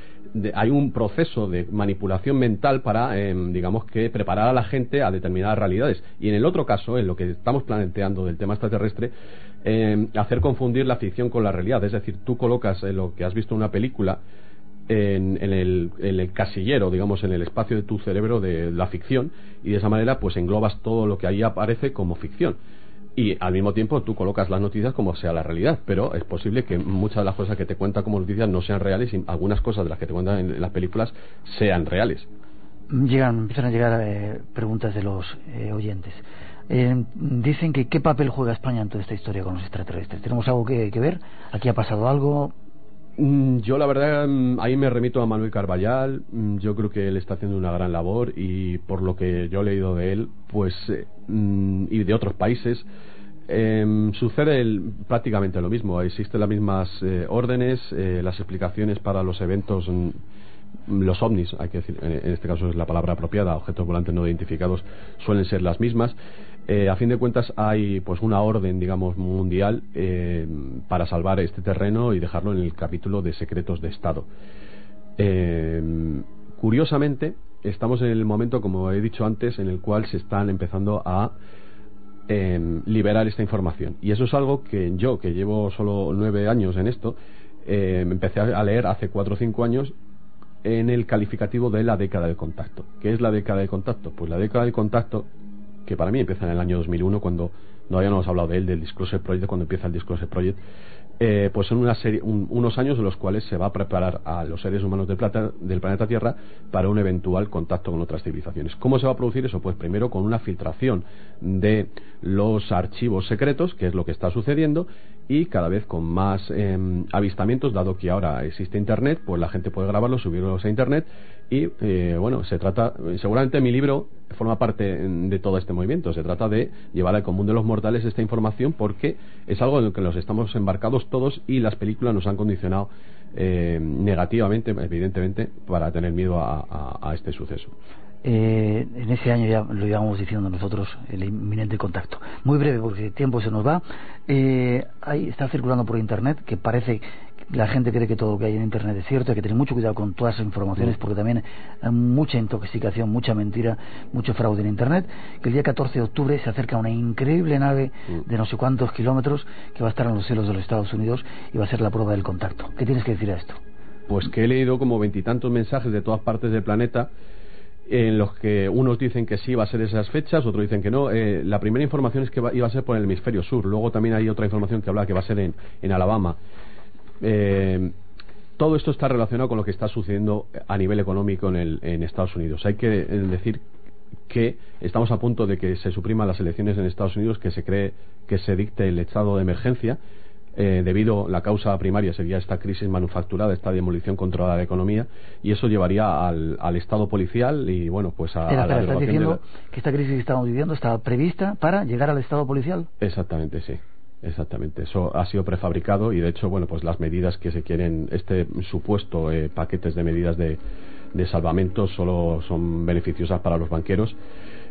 hay un proceso de manipulación mental para, em, digamos que, preparar a la gente a determinadas realidades. Y en el otro caso, en lo que estamos planteando del tema extraterrestre, em, hacer confundir la ficción con la realidad. Es decir, tú colocas lo que has visto en una película en, el, en, el, casillero, digamos, en el espacio de tu cerebro de la ficción y de esa manera pues englobas todo lo que ahí aparece como ficción y al mismo tiempo tú colocas las noticias como sea la realidad, pero es posible que muchas de las cosas que te cuentan como noticias no sean reales y algunas cosas de las que te cuentan en las películas sean reales. Llegan, empiezan a llegar eh, preguntas de los eh, oyentes. Eh, dicen que qué papel juega España en toda esta historia con los extraterrestres. ¿Tenemos algo que, que ver? ¿Aquí ha pasado algo? Mm, yo la verdad mm, ahí me remito a Manuel Carballal, mm, yo creo que él está haciendo una gran labor y por lo que yo he leído de él, pues eh, y de otros países, em, sucede prácticamente lo mismo, existen las mismas eh, órdenes, eh, las explicaciones para los eventos los ovnis, hay que decir, en este caso es la palabra apropiada, objetos volantes no identificados suelen ser las mismas. Eh, a fin de cuentas hay pues una orden, digamos, mundial eh, para salvar este terreno y dejarlo en el capítulo de secretos de Estado. curiosamente, estamos en el momento, como he dicho antes, en el cual se están empezando a liberar esta información. Y eso es algo que yo, que llevo solo nueve años en esto, eh, empecé a leer hace cuatro o cinco años en el calificativo de la década del contacto. ¿Qué es la década del contacto? Pues la década del contacto, que para mí empieza en el año 2001, cuando no habíamos hablado de él, del Disclosure Project, cuando empieza el Disclosure Project, eh, pues son una serie, unos años en los cuales se va a preparar a los seres humanos del, del, planeta Tierra para un eventual contacto con otras civilizaciones. ¿Cómo se va a producir eso? Pues primero con una filtración de los archivos secretos, que es lo que está sucediendo, y cada vez con más em, avistamientos, dado que ahora existe Internet, pues la gente puede grabarlos, subirlos a Internet y eh, bueno, se trata, seguramente mi libro forma parte de todo este movimiento. Se trata de llevar al común de los mortales esta información porque es algo en lo que nos estamos embarcados todos y las películas nos han condicionado eh, negativamente, evidentemente, para tener miedo a, este suceso. Eh, en ese año ya lo íbamos diciendo nosotros, el inminente contacto. Muy breve porque el tiempo se nos va. ahí está circulando por internet que parece la gente cree que todo lo que hay en Internet es cierto, hay que tener mucho cuidado con todas esas informaciones porque también hay mucha intoxicación, mucha mentira, mucho fraude en Internet, que el día 14 de octubre se acerca una increíble nave mm. de no sé cuántos kilómetros que va a estar en los cielos de los Estados Unidos y va a ser la prueba del contacto. ¿Qué tienes que decir a esto? Pues que he leído como veintitantos mensajes de todas partes del planeta en los que unos dicen que sí va a ser esas fechas, otros dicen que no. Eh, la primera información es que iba a ser por el hemisferio sur, luego también hay otra información que habla que va a ser en, en Alabama. Eh, todo esto está relacionado con lo que está sucediendo a nivel económico en, Estados Unidos. Hay que eh, decir que estamos a punto de que se supriman las elecciones en Estados Unidos, que se cree que se dicte el estado de emergencia. Eh, debido la causa primaria sería esta crisis manufacturada, esta demolición controlada de la economía, y eso llevaría al, estado policial y bueno, pues a, la ¿Estás diciendo que esta crisis que estamos viviendo está prevista para llegar al estado policial? Exactamente, sí. Exactamente, eso ha sido prefabricado y de hecho, bueno, pues las medidas que se quieren, este supuesto eh, paquetes de medidas de, de salvamento solo son beneficiosas para los banqueros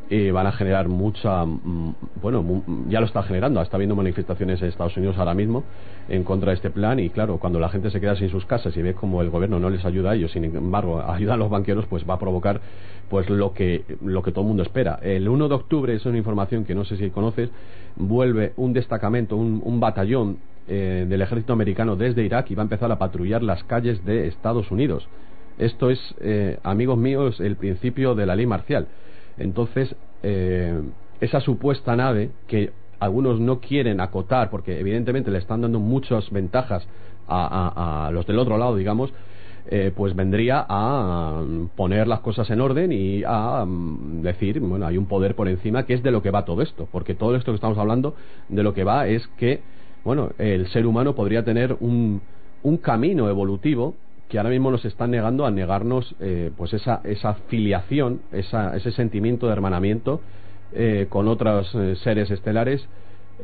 y van a generar mucha, mm, bueno, ya lo está generando, está habiendo manifestaciones en Estados Unidos ahora mismo en contra de este plan y claro, cuando la gente se queda sin sus casas y ve como el gobierno no les ayuda a ellos, sin embargo, ayuda a los banqueros, pues va a provocar pues lo que lo que todo el mundo espera. El 1 de octubre, es una información que no sé si conoces, vuelve un destacamento, un, batallón eh, del ejército americano desde Irak y va a empezar a patrullar las calles de Estados Unidos. Esto es, eh, amigos míos, el principio de la ley marcial. Entonces, eh, esa supuesta nave que algunos no quieren acotar porque evidentemente le están dando muchas ventajas a, los del otro lado, digamos, eh, pues vendría a poner las cosas en orden y a mm, decir, bueno, hay un poder por encima que es de lo que va todo esto, porque todo esto que estamos hablando de lo que va es que, bueno, el ser humano podría tener un, un camino evolutivo que ahora mismo nos están negando a negarnos eh, pues esa, esa filiación, esa, ese sentimiento de hermanamiento eh, con otros eh, seres estelares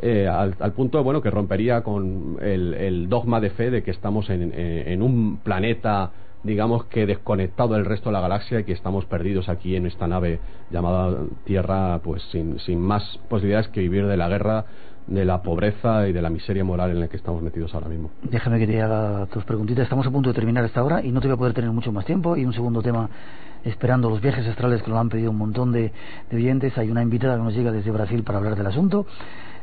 al, al, punto bueno que rompería con el, el, dogma de fe de que estamos en, en, un planeta digamos que desconectado del resto de la galaxia y que estamos perdidos aquí en esta nave llamada Tierra pues sin, sin más posibilidades que vivir de la guerra de la pobreza y de la miseria moral en la que estamos metidos ahora mismo. Déjame que te haga tus preguntitas. Estamos a punto de terminar esta hora y no te voy a poder tener mucho más tiempo. Y un segundo tema esperando los viajes astrales que lo han pedido un montón de, de oyentes. Hay una invitada que nos llega desde Brasil para hablar del asunto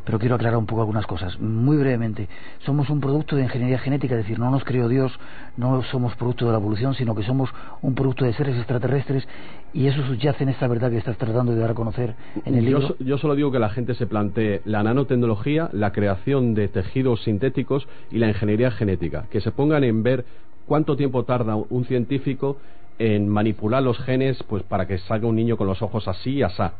pero quiero aclarar un poco algunas cosas. Muy brevemente, somos un producto de ingeniería genética, es decir, no nos creó Dios, no somos producto de la evolución, sino que somos un producto de seres extraterrestres y eso subyace en esta verdad que estás tratando de dar a conocer en el yo, libro. Yo solo digo que la gente se plantee la nanotecnología, la creación de tejidos sintéticos y la ingeniería genética, que se pongan en ver cuánto tiempo tarda un científico en manipular los genes pues para que salga un niño con los ojos así y asá.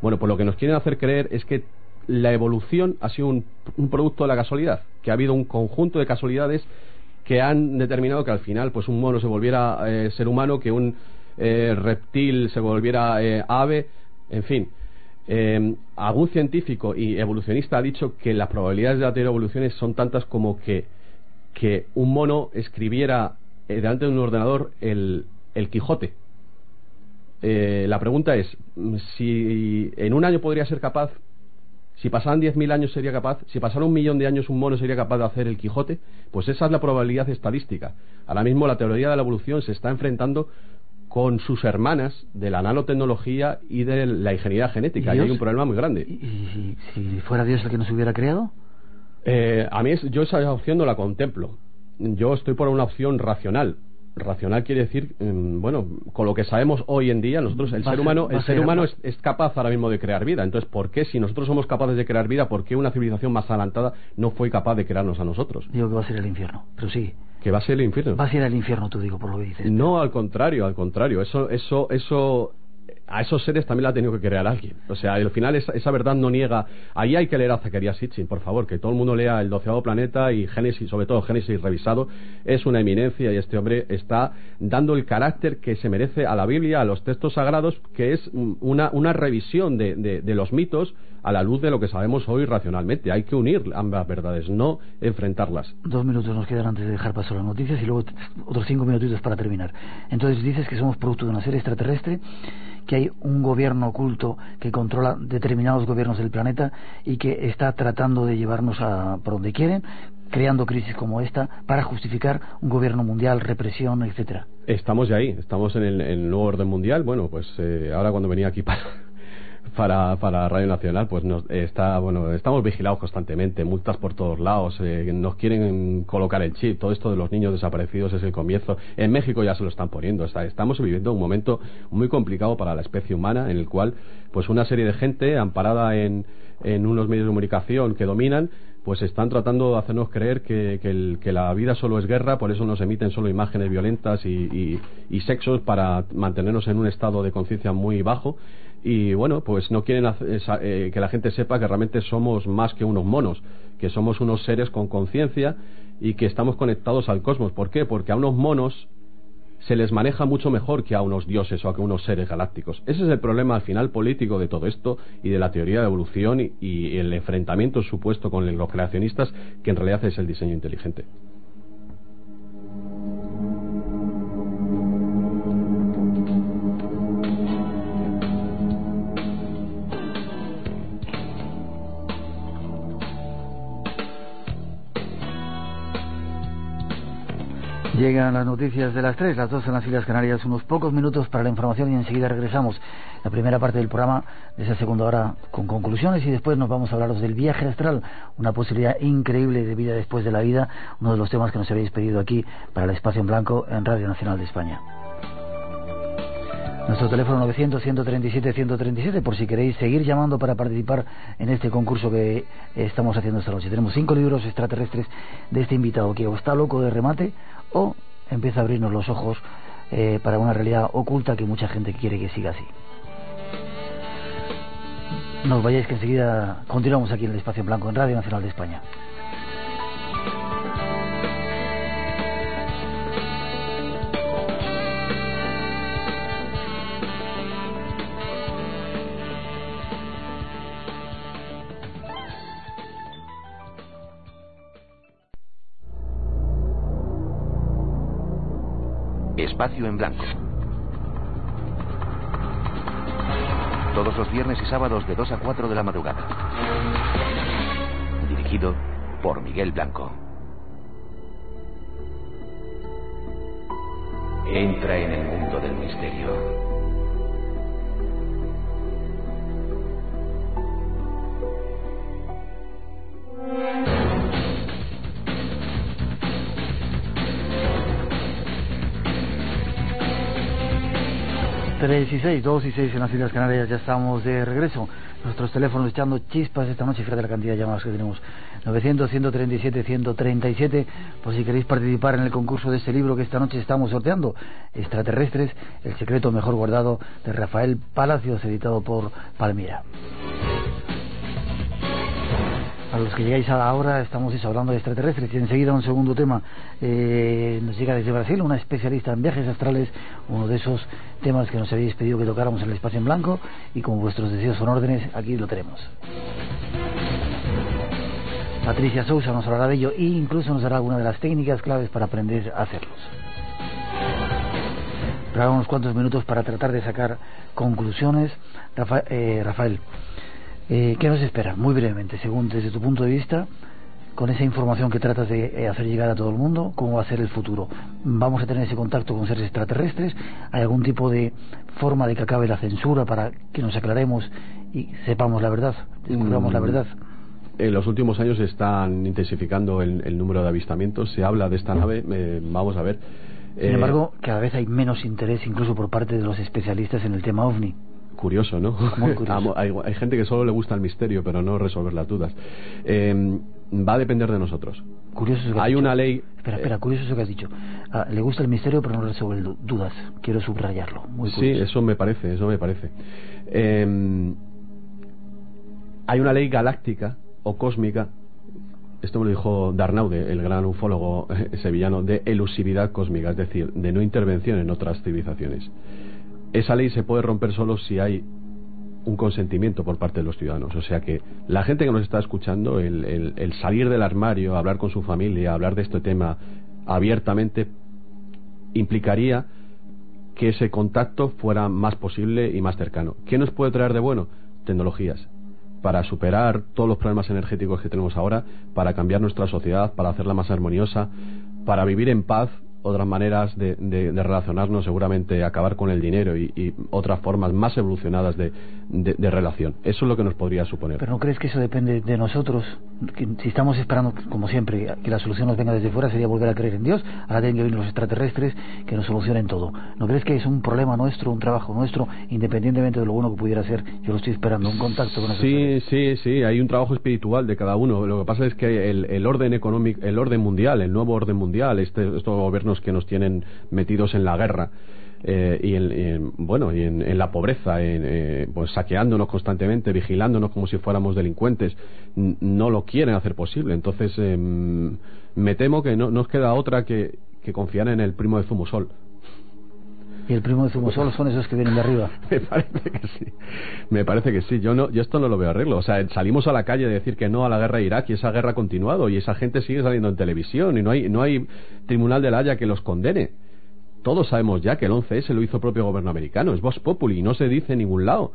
Bueno, pues lo que nos quieren hacer creer es que la evolución ha sido un, producto de la casualidad, que ha habido un conjunto de casualidades que han determinado que al final pues un mono se volviera eh, ser humano, que un eh, reptil se volviera eh, ave, en fin. algún científico y evolucionista ha dicho que las probabilidades de la teoría de evoluciones son tantas como que, que un mono escribiera delante de un ordenador el, el Quijote. Eh, la pregunta es, si en un año podría ser capaz, si pasaran 10.000 años sería capaz, si pasara un millón de años un mono sería capaz de hacer el Quijote, pues esa es la probabilidad estadística. Ahora mismo la teoría de la evolución se está enfrentando con sus hermanas de la nanotecnología y de la ingeniería genética. Y, hay un problema muy grande. ¿Y, si, fuera Dios el que nos hubiera creado? Eh, a mí yo esa opción no la contemplo. Yo estoy por una opción racional racional quiere decir, mm, bueno, con lo que sabemos hoy en día, nosotros, el ser humano, el ser humano es, es, capaz ahora mismo de crear vida. Entonces, ¿por qué, si nosotros somos capaces de crear vida, por qué una civilización más adelantada no fue capaz de crearnos a nosotros? Digo que va a ser el infierno, pero sí. Que va a ser el infierno. Va a ser el infierno, tú digo, por lo que dices. No, al contrario, al contrario. Eso, eso, eso a esos seres también la ha tenido que crear alguien. O sea, al final esa, verdad no niega. Ahí hay que leer a Zacarías Sitchin, por favor, que todo el mundo lea el doceavo planeta y Génesis, sobre todo Génesis revisado. Es una eminencia y este hombre está dando el carácter que se merece a la Biblia, a los textos sagrados, que es una, una revisión de, de los mitos a la luz de lo que sabemos hoy racionalmente. Hay que unir ambas verdades, no enfrentarlas. Dos minutos nos quedan antes de dejar paso a las noticias y luego otros cinco minutitos para terminar. Entonces dices que somos producto de una serie extraterrestre, que hay un gobierno oculto que controla determinados gobiernos del planeta y que está tratando de llevarnos a por donde quieren, creando crisis como esta para justificar un gobierno mundial, represión, etcétera. Estamos ya ahí, estamos en el, nuevo orden mundial. Bueno, pues eh, ahora cuando venía aquí para para, para Radio Nacional, pues nos está, bueno, estamos vigilados constantemente, multas por todos lados, eh, nos quieren colocar el chip, todo esto de los niños desaparecidos es el comienzo. En México ya se lo están poniendo, estamos viviendo un momento muy complicado para la especie humana, en el cual, pues una serie de gente amparada en, en unos medios de comunicación que dominan, pues están tratando de hacernos creer que, que, la vida solo es guerra, por eso nos emiten solo imágenes violentas y, y sexos para mantenernos en un estado de conciencia muy bajo y bueno, pues no quieren eh, que la gente sepa que realmente somos más que unos monos, que somos unos seres con conciencia y que estamos conectados al cosmos. ¿Por qué? Porque a unos monos se les maneja mucho mejor que a unos dioses o a unos seres galácticos. Ese es el problema al final político de todo esto y de la teoría de evolución y el enfrentamiento supuesto con los creacionistas, que en realidad es el diseño inteligente. Llegan las noticias de las tres, las dos en las Islas Canarias, unos pocos minutos para la información y enseguida regresamos. La primera parte del programa, de esa segunda hora, con conclusiones y después nos vamos a hablaros del viaje astral, una posibilidad increíble de vida después de la vida, uno de los temas que nos habéis pedido aquí para el Espacio en Blanco en Radio Nacional de España. Nuestro teléfono 900-137-137 por si queréis seguir llamando para participar en este concurso que estamos haciendo esta noche. Tenemos cinco libros extraterrestres de este invitado que o está loco de remate o empieza a abrirnos los ojos eh, para una realidad oculta que mucha gente quiere que siga así. No os vayáis que enseguida continuamos aquí en el Espacio en Blanco en Radio Nacional de España. Espacio en Blanco. Todos los viernes y sábados de 2 a 4 de la madrugada. Dirigido por Miguel Blanco. Entra en el mundo del misterio. 3 y 6, 2 y 6 en las Islas Canarias, ya estamos de regreso. Nuestros teléfonos echando chispas esta noche, fíjate la cantidad de llamadas que tenemos. 900-137-137, por si queréis participar en el concurso de este libro que esta noche estamos sorteando. Extraterrestres, el secreto mejor guardado, de Rafael Palacios, editado por Palmira. A los que llegáis ahora, estamos hablando de extraterrestres y enseguida un segundo tema eh, nos llega desde Brasil, una especialista en viajes astrales, uno de esos temas que nos habéis pedido que tocáramos en el espacio en blanco y como vuestros deseos son órdenes, aquí lo tenemos. Patricia Sousa nos hablará de ello e incluso nos dará alguna de las técnicas claves para aprender a hacerlos. regalar unos cuantos minutos para tratar de sacar conclusiones. Eh, Rafael, eh, ¿qué nos espera? Muy brevemente, según desde tu punto de vista, con esa información que tratas de hacer llegar a todo el mundo, ¿cómo va a ser el futuro? ¿Vamos a tener ese contacto con seres extraterrestres? ¿Hay algún tipo de forma de que acabe la censura para que nos aclaremos y sepamos la verdad, descubramos la mm. verdad? en los últimos años se están intensificando el, número de avistamientos. Se habla de esta nave, vamos a ver. Sin embargo, cada vez hay menos interés, incluso por parte de los especialistas en el tema ovni. Curioso, ¿no? hay, gente que solo le gusta el misterio, pero no resolver las dudas. Eh, va a depender de nosotros. Curioso eso que Hay una ley. Espera, espera, curioso eso que has dicho. Ah, le gusta el misterio, pero no resuelve dudas. Quiero subrayarlo. Muy sí, eso me parece, eso me parece. Eh, hay una ley galáctica o cósmica, esto me lo dijo Darnaude, el gran ufólogo sevillano, de elusividad cósmica, es decir, de no intervención en otras civilizaciones. Esa ley se puede romper solo si hay un consentimiento por parte de los ciudadanos. O sea que la gente que nos está escuchando, el, el, salir del armario, hablar con su familia, hablar de este tema abiertamente, implicaría que ese contacto fuera más posible y más cercano. ¿Qué nos puede traer de bueno? Tecnologías para superar todos los problemas energéticos que tenemos ahora, para cambiar nuestra sociedad, para hacerla más armoniosa, para vivir en paz otras maneras de, de, relacionarnos, seguramente acabar con el dinero y, otras formas más evolucionadas de, de, relación. Eso es lo que nos podría suponer. Pero ¿no crees que eso depende de nosotros? Que si estamos esperando, como siempre, que la solución nos venga desde fuera, sería volver a creer en Dios. Ahora tienen que venir los extraterrestres que nos solucionen todo. ¿No crees que es un problema nuestro, un trabajo nuestro, independientemente de lo bueno que pudiera ser? Yo lo estoy esperando, un contacto con Sí, sí, sí. Hay un trabajo espiritual de cada uno. Lo que pasa es que el, el orden económico, el orden mundial, el nuevo orden mundial, este, estos gobiernos que nos tienen metidos en la guerra. Eh, y en, bueno y en, la pobreza eh, pues saqueándonos constantemente vigilándonos como si fuéramos delincuentes no lo quieren hacer posible entonces em, me temo que no nos queda otra que, que confiar en el primo de Zumosol y el primo de Zumosol son esos que vienen de arriba. Me parece que sí. Me parece que sí. Yo no, yo esto no lo veo arreglo. O sea, salimos a la calle a decir que no a la guerra de Irak y esa guerra ha continuado y esa gente sigue saliendo en televisión y no hay, no hay tribunal de la Haya que los condene. Todos sabemos ya que el 11S lo hizo el propio gobierno americano. Es Vox Populi y no se dice en ningún lado.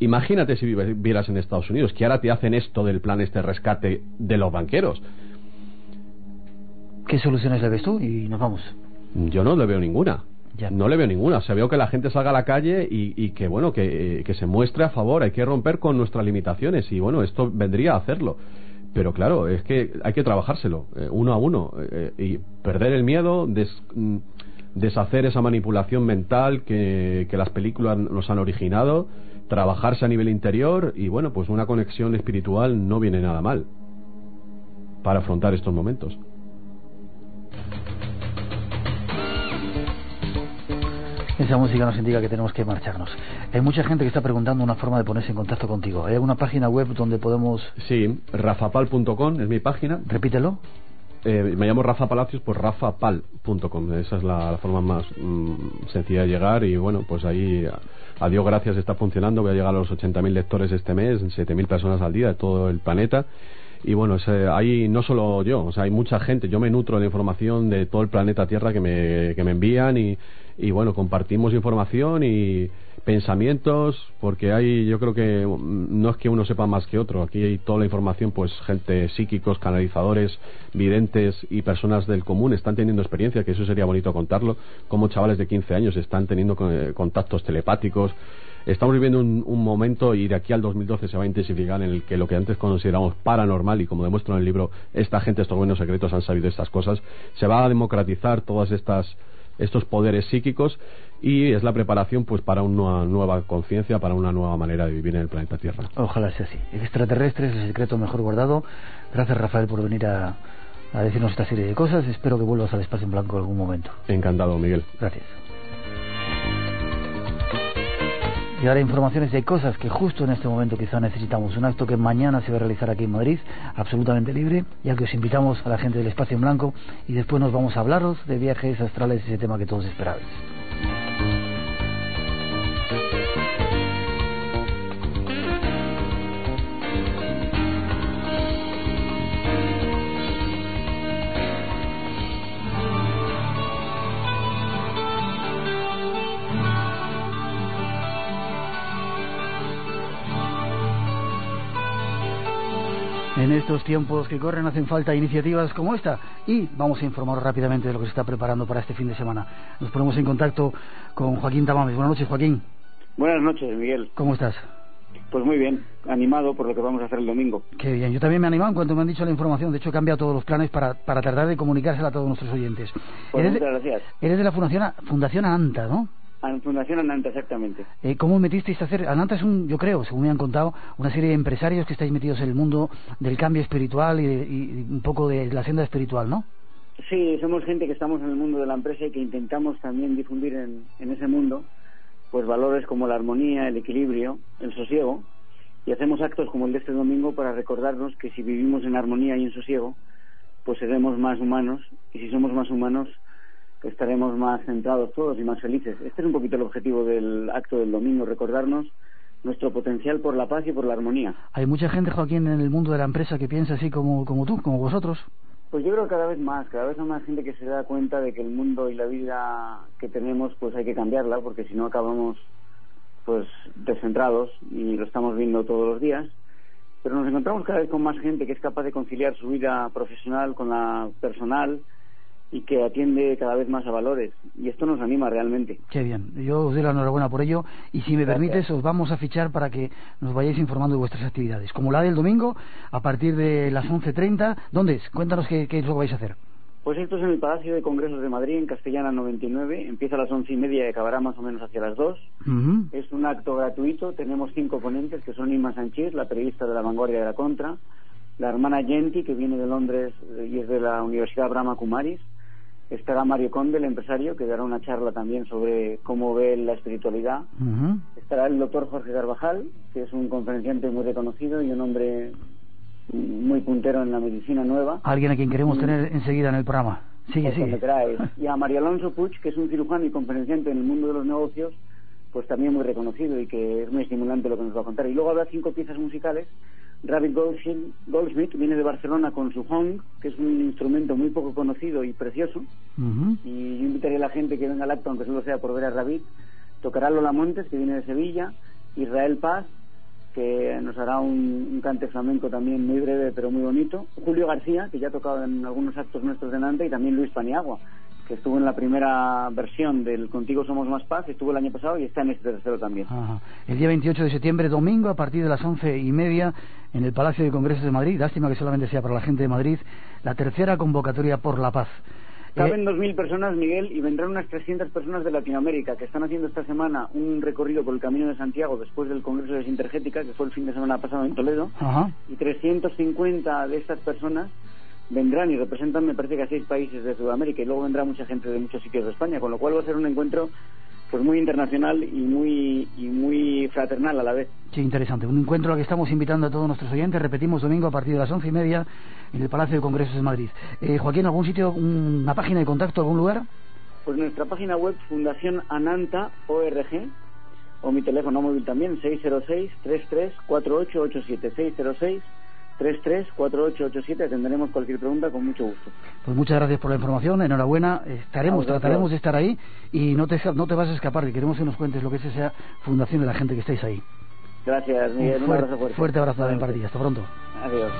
Imagínate si vivieras en Estados Unidos, que ahora te hacen esto del plan este rescate de los banqueros. ¿Qué soluciones le ves tú? Y nos vamos. Yo no le veo ninguna. No le veo ninguna. O sea, veo que la gente salga a la calle y, que, bueno, eh, que, se muestre a favor. Hay que romper con nuestras limitaciones y, bueno, esto vendría a hacerlo. Pero claro, es que hay que trabajárselo eh, uno a uno eh, y perder el miedo, mm, deshacer esa manipulación mental que las películas nos han originado, trabajarse a nivel interior y, bueno, pues una conexión espiritual no viene nada mal para afrontar estos momentos. Esa música nos indica que tenemos que marcharnos. Hay mucha gente que está preguntando una forma de ponerse en contacto contigo. ¿Hay alguna página web donde podemos...? Sí, rafapal.com es mi página. Repítelo. Eh, me llamo Rafa Palacios, pues rafapal.com. Esa es la, forma más mm, sencilla de llegar y bueno, pues ahí a Dios gracias está funcionando. Voy a llegar a los 80.000 lectores este mes, 7.000 personas al día de todo el planeta y bueno, hay no solo yo, o sea, hay mucha gente, yo me nutro de información de todo el planeta Tierra que me, que me envían y, y bueno, compartimos información y pensamientos, porque hay, yo creo que no es que uno sepa más que otro, aquí hay toda la información, pues gente psíquicos, canalizadores, videntes y personas del común están teniendo experiencia, que eso sería bonito contarlo, como chavales de 15 años están teniendo eh, contactos telepáticos, Estamos viviendo un, momento y de aquí al 2012 se va a intensificar en el que lo que antes consideramos paranormal y como demuestro en el libro, esta gente, estos buenos secretos han sabido estas cosas, se va a democratizar todas estas estos poderes psíquicos y es la preparación pues para una nueva conciencia, para una nueva manera de vivir en el planeta Tierra. Ojalá sea así. Extraterrestres, el secreto mejor guardado. Gracias Rafael por venir a, a decirnos esta serie de cosas. Espero que vuelvas al espacio en blanco en algún momento. Encantado, Miguel. Gracias. Y ahora informaciones de cosas que justo en este momento quizá necesitamos. Un acto que mañana se va a realizar aquí en Madrid, absolutamente libre, ya que os invitamos a la gente del Espacio en Blanco y después nos vamos a hablaros de viajes astrales, ese tema que todos esperáis. Estos tiempos que corren hacen falta iniciativas como esta y vamos a informar rápidamente de lo que se está preparando para este fin de semana. Nos ponemos en contacto con Joaquín Tamames. Buenas noches, Joaquín. Buenas noches, Miguel. ¿Cómo estás? Pues muy bien, animado por lo que vamos a hacer el domingo. Qué bien, yo también me he animado en cuanto me han dicho la información. De hecho, he cambiado todos los planes para, para tratar de comunicársela a todos nuestros oyentes. Pues eres, muchas de, gracias. eres de la Fundación, Fundación Ananta, ¿no? Fundación Ananta, exactamente. Eh, ¿Cómo metisteis a hacer? Ananta es un, yo creo, según me han contado, una serie de empresarios que estáis metidos en el mundo del cambio espiritual y, de- y un poco de la senda espiritual, ¿no? Sí, somos gente que estamos en el mundo de la empresa y que intentamos también difundir en, en ese mundo pues valores como la armonía, el equilibrio, el sosiego y hacemos actos como el de este domingo para recordarnos que si vivimos en armonía y en sosiego pues seremos más humanos y si somos más humanos estaremos más centrados todos y más felices. Este es un poquito el objetivo del acto del domingo, recordarnos nuestro potencial por la paz y por la armonía. Hay mucha gente, Joaquín, en el mundo de la empresa que piensa así como, como tú, como vosotros. Pues yo creo que cada vez más, cada vez hay más gente que se da cuenta de que el mundo y la vida que tenemos pues hay que cambiarla porque si no acabamos pues descentrados y lo estamos viendo todos los días. Pero nos encontramos cada vez con más gente que es capaz de conciliar su vida profesional con la personal y que atiende cada vez más a valores. Y esto nos anima realmente. Qué bien, yo os doy la enhorabuena por ello y si me Gracias. permites os vamos a fichar para que nos vayáis informando de vuestras actividades. Como la del domingo, a partir de las 11.30, ¿dónde es? Cuéntanos qué, qué es lo que vais a hacer. Pues esto es en el Palacio de Congresos de Madrid, en Castellana 99. Empieza a las once y media y acabará más o menos hacia las dos. Es un acto gratuito. Tenemos cinco ponentes que son Inma Sánchez, la periodista de la vanguardia de la Contra, la hermana Genti, que viene de Londres eh, y es de la Universidad Brahma Kumaris. Estará Mario Conde, el empresario, que dará una charla también sobre cómo ve la espiritualidad. Estará el doctor Jorge Carvajal, que es un conferenciante muy reconocido y un hombre muy puntero en la medicina nueva. Alguien a quien queremos tener enseguida en el programa. Sigue, Pues sigue. Y a María Alonso Puig, que es un cirujano y conferenciante en el mundo de los negocios, pues también muy reconocido y que es muy estimulante lo que nos va a contar. Y luego habrá cinco piezas musicales. Rabbit Goldsmith, Goldsmith viene de Barcelona con su hong, que es un instrumento muy poco conocido y precioso. Y yo invitaría a la gente que venga al acto, aunque solo sea por ver a Rabbit. Tocará Lola Montes, que viene de Sevilla. Israel Paz, que nos hará un, un cante flamenco también muy breve pero muy bonito. Julio García, que ya ha tocado en algunos actos nuestros de Nantes, y también Luis Paniagua, que estuvo en la primera versión del Contigo Somos Más Paz, estuvo el año pasado y está en este tercero también. Ajá. El día 28 de septiembre, domingo, a partir de las once y media, en el Palacio de Congresos de Madrid. Lástima que solamente sea para la gente de Madrid. La tercera convocatoria por la paz. Caben Eh, 2.000 personas, Miguel, y vendrán unas 300 personas de Latinoamérica que están haciendo esta semana un recorrido por el Camino de Santiago después del Congreso de Sintergética, que fue el fin de semana pasado en Toledo. Ajá. y 350 de estas personas vendrán y representan, me parece que a seis países de Sudamérica y luego vendrá mucha gente de muchos sitios de España, con lo cual va a ser un encuentro pues muy internacional y muy y muy fraternal a la vez. Sí, interesante. Un encuentro al que estamos invitando a todos nuestros oyentes. Repetimos, domingo a partir de las once y media en el Palacio de Congresos de Madrid. Eh, Joaquín, ¿algún sitio, una página de contacto, algún lugar? Pues nuestra página web Fundación Ananta ORG o mi teléfono móvil también 606 33 4887 606 33 4887 atenderemos cualquier pregunta con mucho gusto. Pues muchas gracias por la información, enhorabuena, estaremos, trataremos de estar ahí y no te, no te vas a escapar, que queremos que nos cuentes lo que es esa fundación de la gente que estáis ahí. Gracias, Miguel. Un, fuerte, abrazo fuerte. fuerte abrazo también para ti, hasta pronto. Adiós.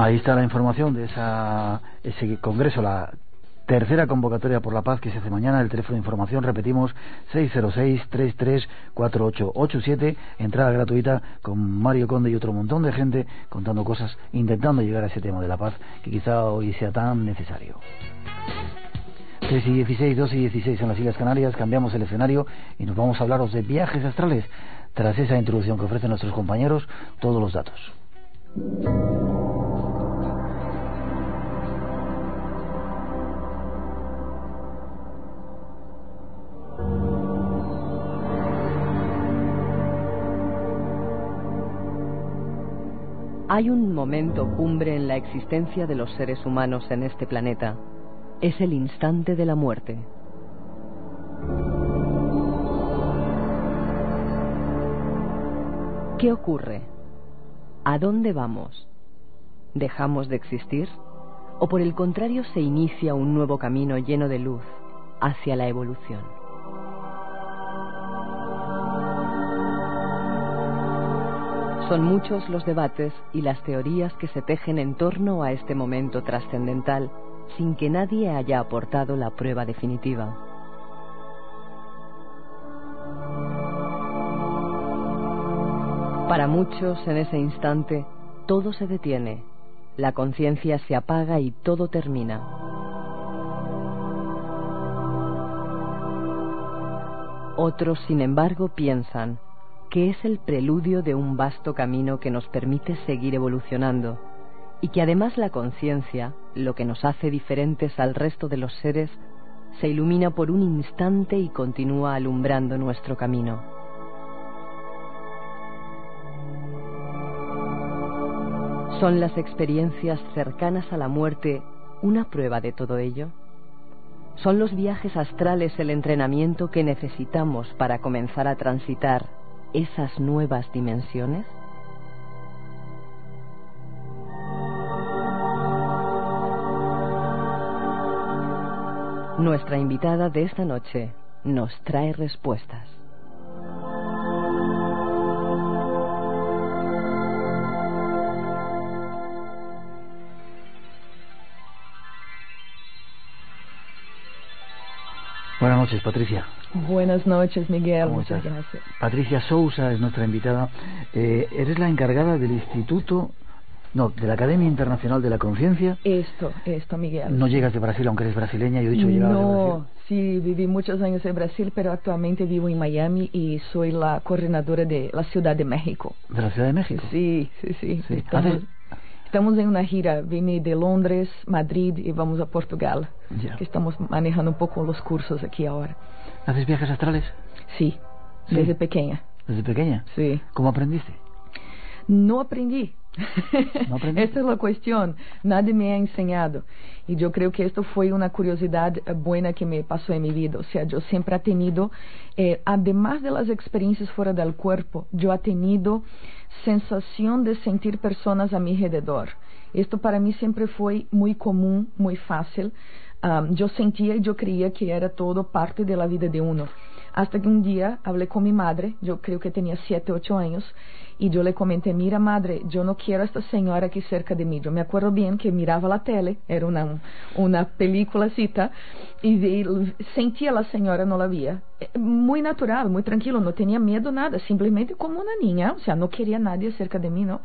Ahí está la información de esa, ese congreso, la tercera convocatoria por la paz que se hace mañana. El teléfono de información, repetimos, 606-334887. Entrada gratuita con Mario Conde y otro montón de gente contando cosas, intentando llegar a ese tema de la paz que quizá hoy sea tan necesario. 3 y 16, 2 y 16 en las Islas Canarias, cambiamos el escenario y nos vamos a hablaros de viajes astrales. Tras esa introducción que ofrecen nuestros compañeros, todos los datos. Hay un momento cumbre en la existencia de los seres humanos en este planeta. Es el instante de la muerte. ¿Qué ocurre? ¿A dónde vamos? ¿Dejamos de existir? ¿O por el contrario se inicia un nuevo camino lleno de luz hacia la evolución? Son muchos los debates y las teorías que se tejen en torno a este momento trascendental sin que nadie haya aportado la prueba definitiva. Para muchos en ese instante todo se detiene, la conciencia se apaga y todo termina. Otros, sin embargo, piensan que es el preludio de un vasto camino que nos permite seguir evolucionando y que además la conciencia, lo que nos hace diferentes al resto de los seres, se ilumina por un instante y continúa alumbrando nuestro camino. ¿Son las experiencias cercanas a la muerte una prueba de todo ello? ¿Son los viajes astrales el entrenamiento que necesitamos para comenzar a transitar esas nuevas dimensiones? Nuestra invitada de esta noche nos trae respuestas. Buenas noches, Patricia. Buenas noches, Miguel. Muchas gracias. Patricia Sousa es nuestra invitada. Eh, eres la encargada del Instituto, no, de la Academia Internacional de la Conciencia. Esto, esto, Miguel. No llegas de Brasil, aunque eres brasileña. Yo he dicho llegado no, de Brasil. sí, viví muchos años en Brasil, pero actualmente vivo en Miami y soy la coordinadora de la Ciudad de México. ¿De la Ciudad de México? Sí, sí, sí. Sí. Estamos, estamos en una gira. Vine de Londres, Madrid y vamos a Portugal. Ya. Que estamos manejando un poco los cursos aquí ahora. ¿Haces viajes astrales? Sí, Sí. desde pequeña. ¿Desde pequeña? Sí. ¿Cómo aprendiste? No aprendí. ¿No aprendiste? Esta es la cuestión. Nadie me ha enseñado. Y yo creo que esto fue una curiosidad eh, buena que me pasó en mi vida. O sea, yo siempre he tenido, eh, además de las experiencias fuera del cuerpo, yo he tenido sensación de sentir personas a mi alrededor. Esto para mí siempre fue muy común, muy fácil. Am, yo sentía y yo creía que era todo parte de la vida de uno. Hasta que un día hablé con mi madre, yo creo que tenía siete, ocho años, y yo le comenté, mira madre, yo no quiero a esta señora aquí cerca de mí. Yo me acuerdo bien que miraba la tele, era una, una película cita, y sentía a la señora, no la. Eh, Muy natural, muy tranquilo, no tenía miedo, nada, simplemente como una niña, o sea, no quería nadie cerca de mí, ¿no?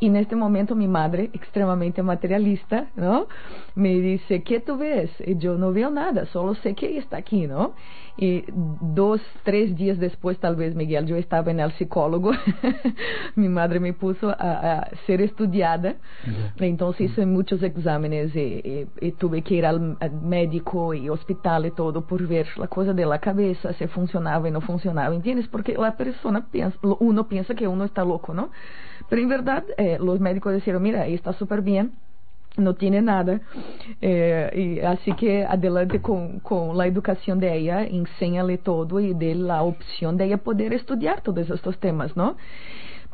Y neste momento mi madre, extremamente materialista, ¿no? Me dice, ¿qué tú ves? Y yo no veo nada, solo sé que está aquí, ¿no? Y dos, tres días después, tal vez, Miguel, yo estaba en el psicólogo. mi madre me puso a, a ser estudiada. Entonces hice muchos exámenes y, y- y tuve que ir al, al médico y hospital y todo por ver la cosa de la cabeza, si funcionaba y no funcionaba, ¿entiendes? Porque la persona piensa, uno piensa que uno está loco, ¿no? Pero en verdad, eh, los médicos dijeron, mira, está súper bien, no tiene nada. Eh, y así que adelante con, con la educación de ella, enséñale todo y dé la opción de ella poder estudiar todos estos temas, ¿no?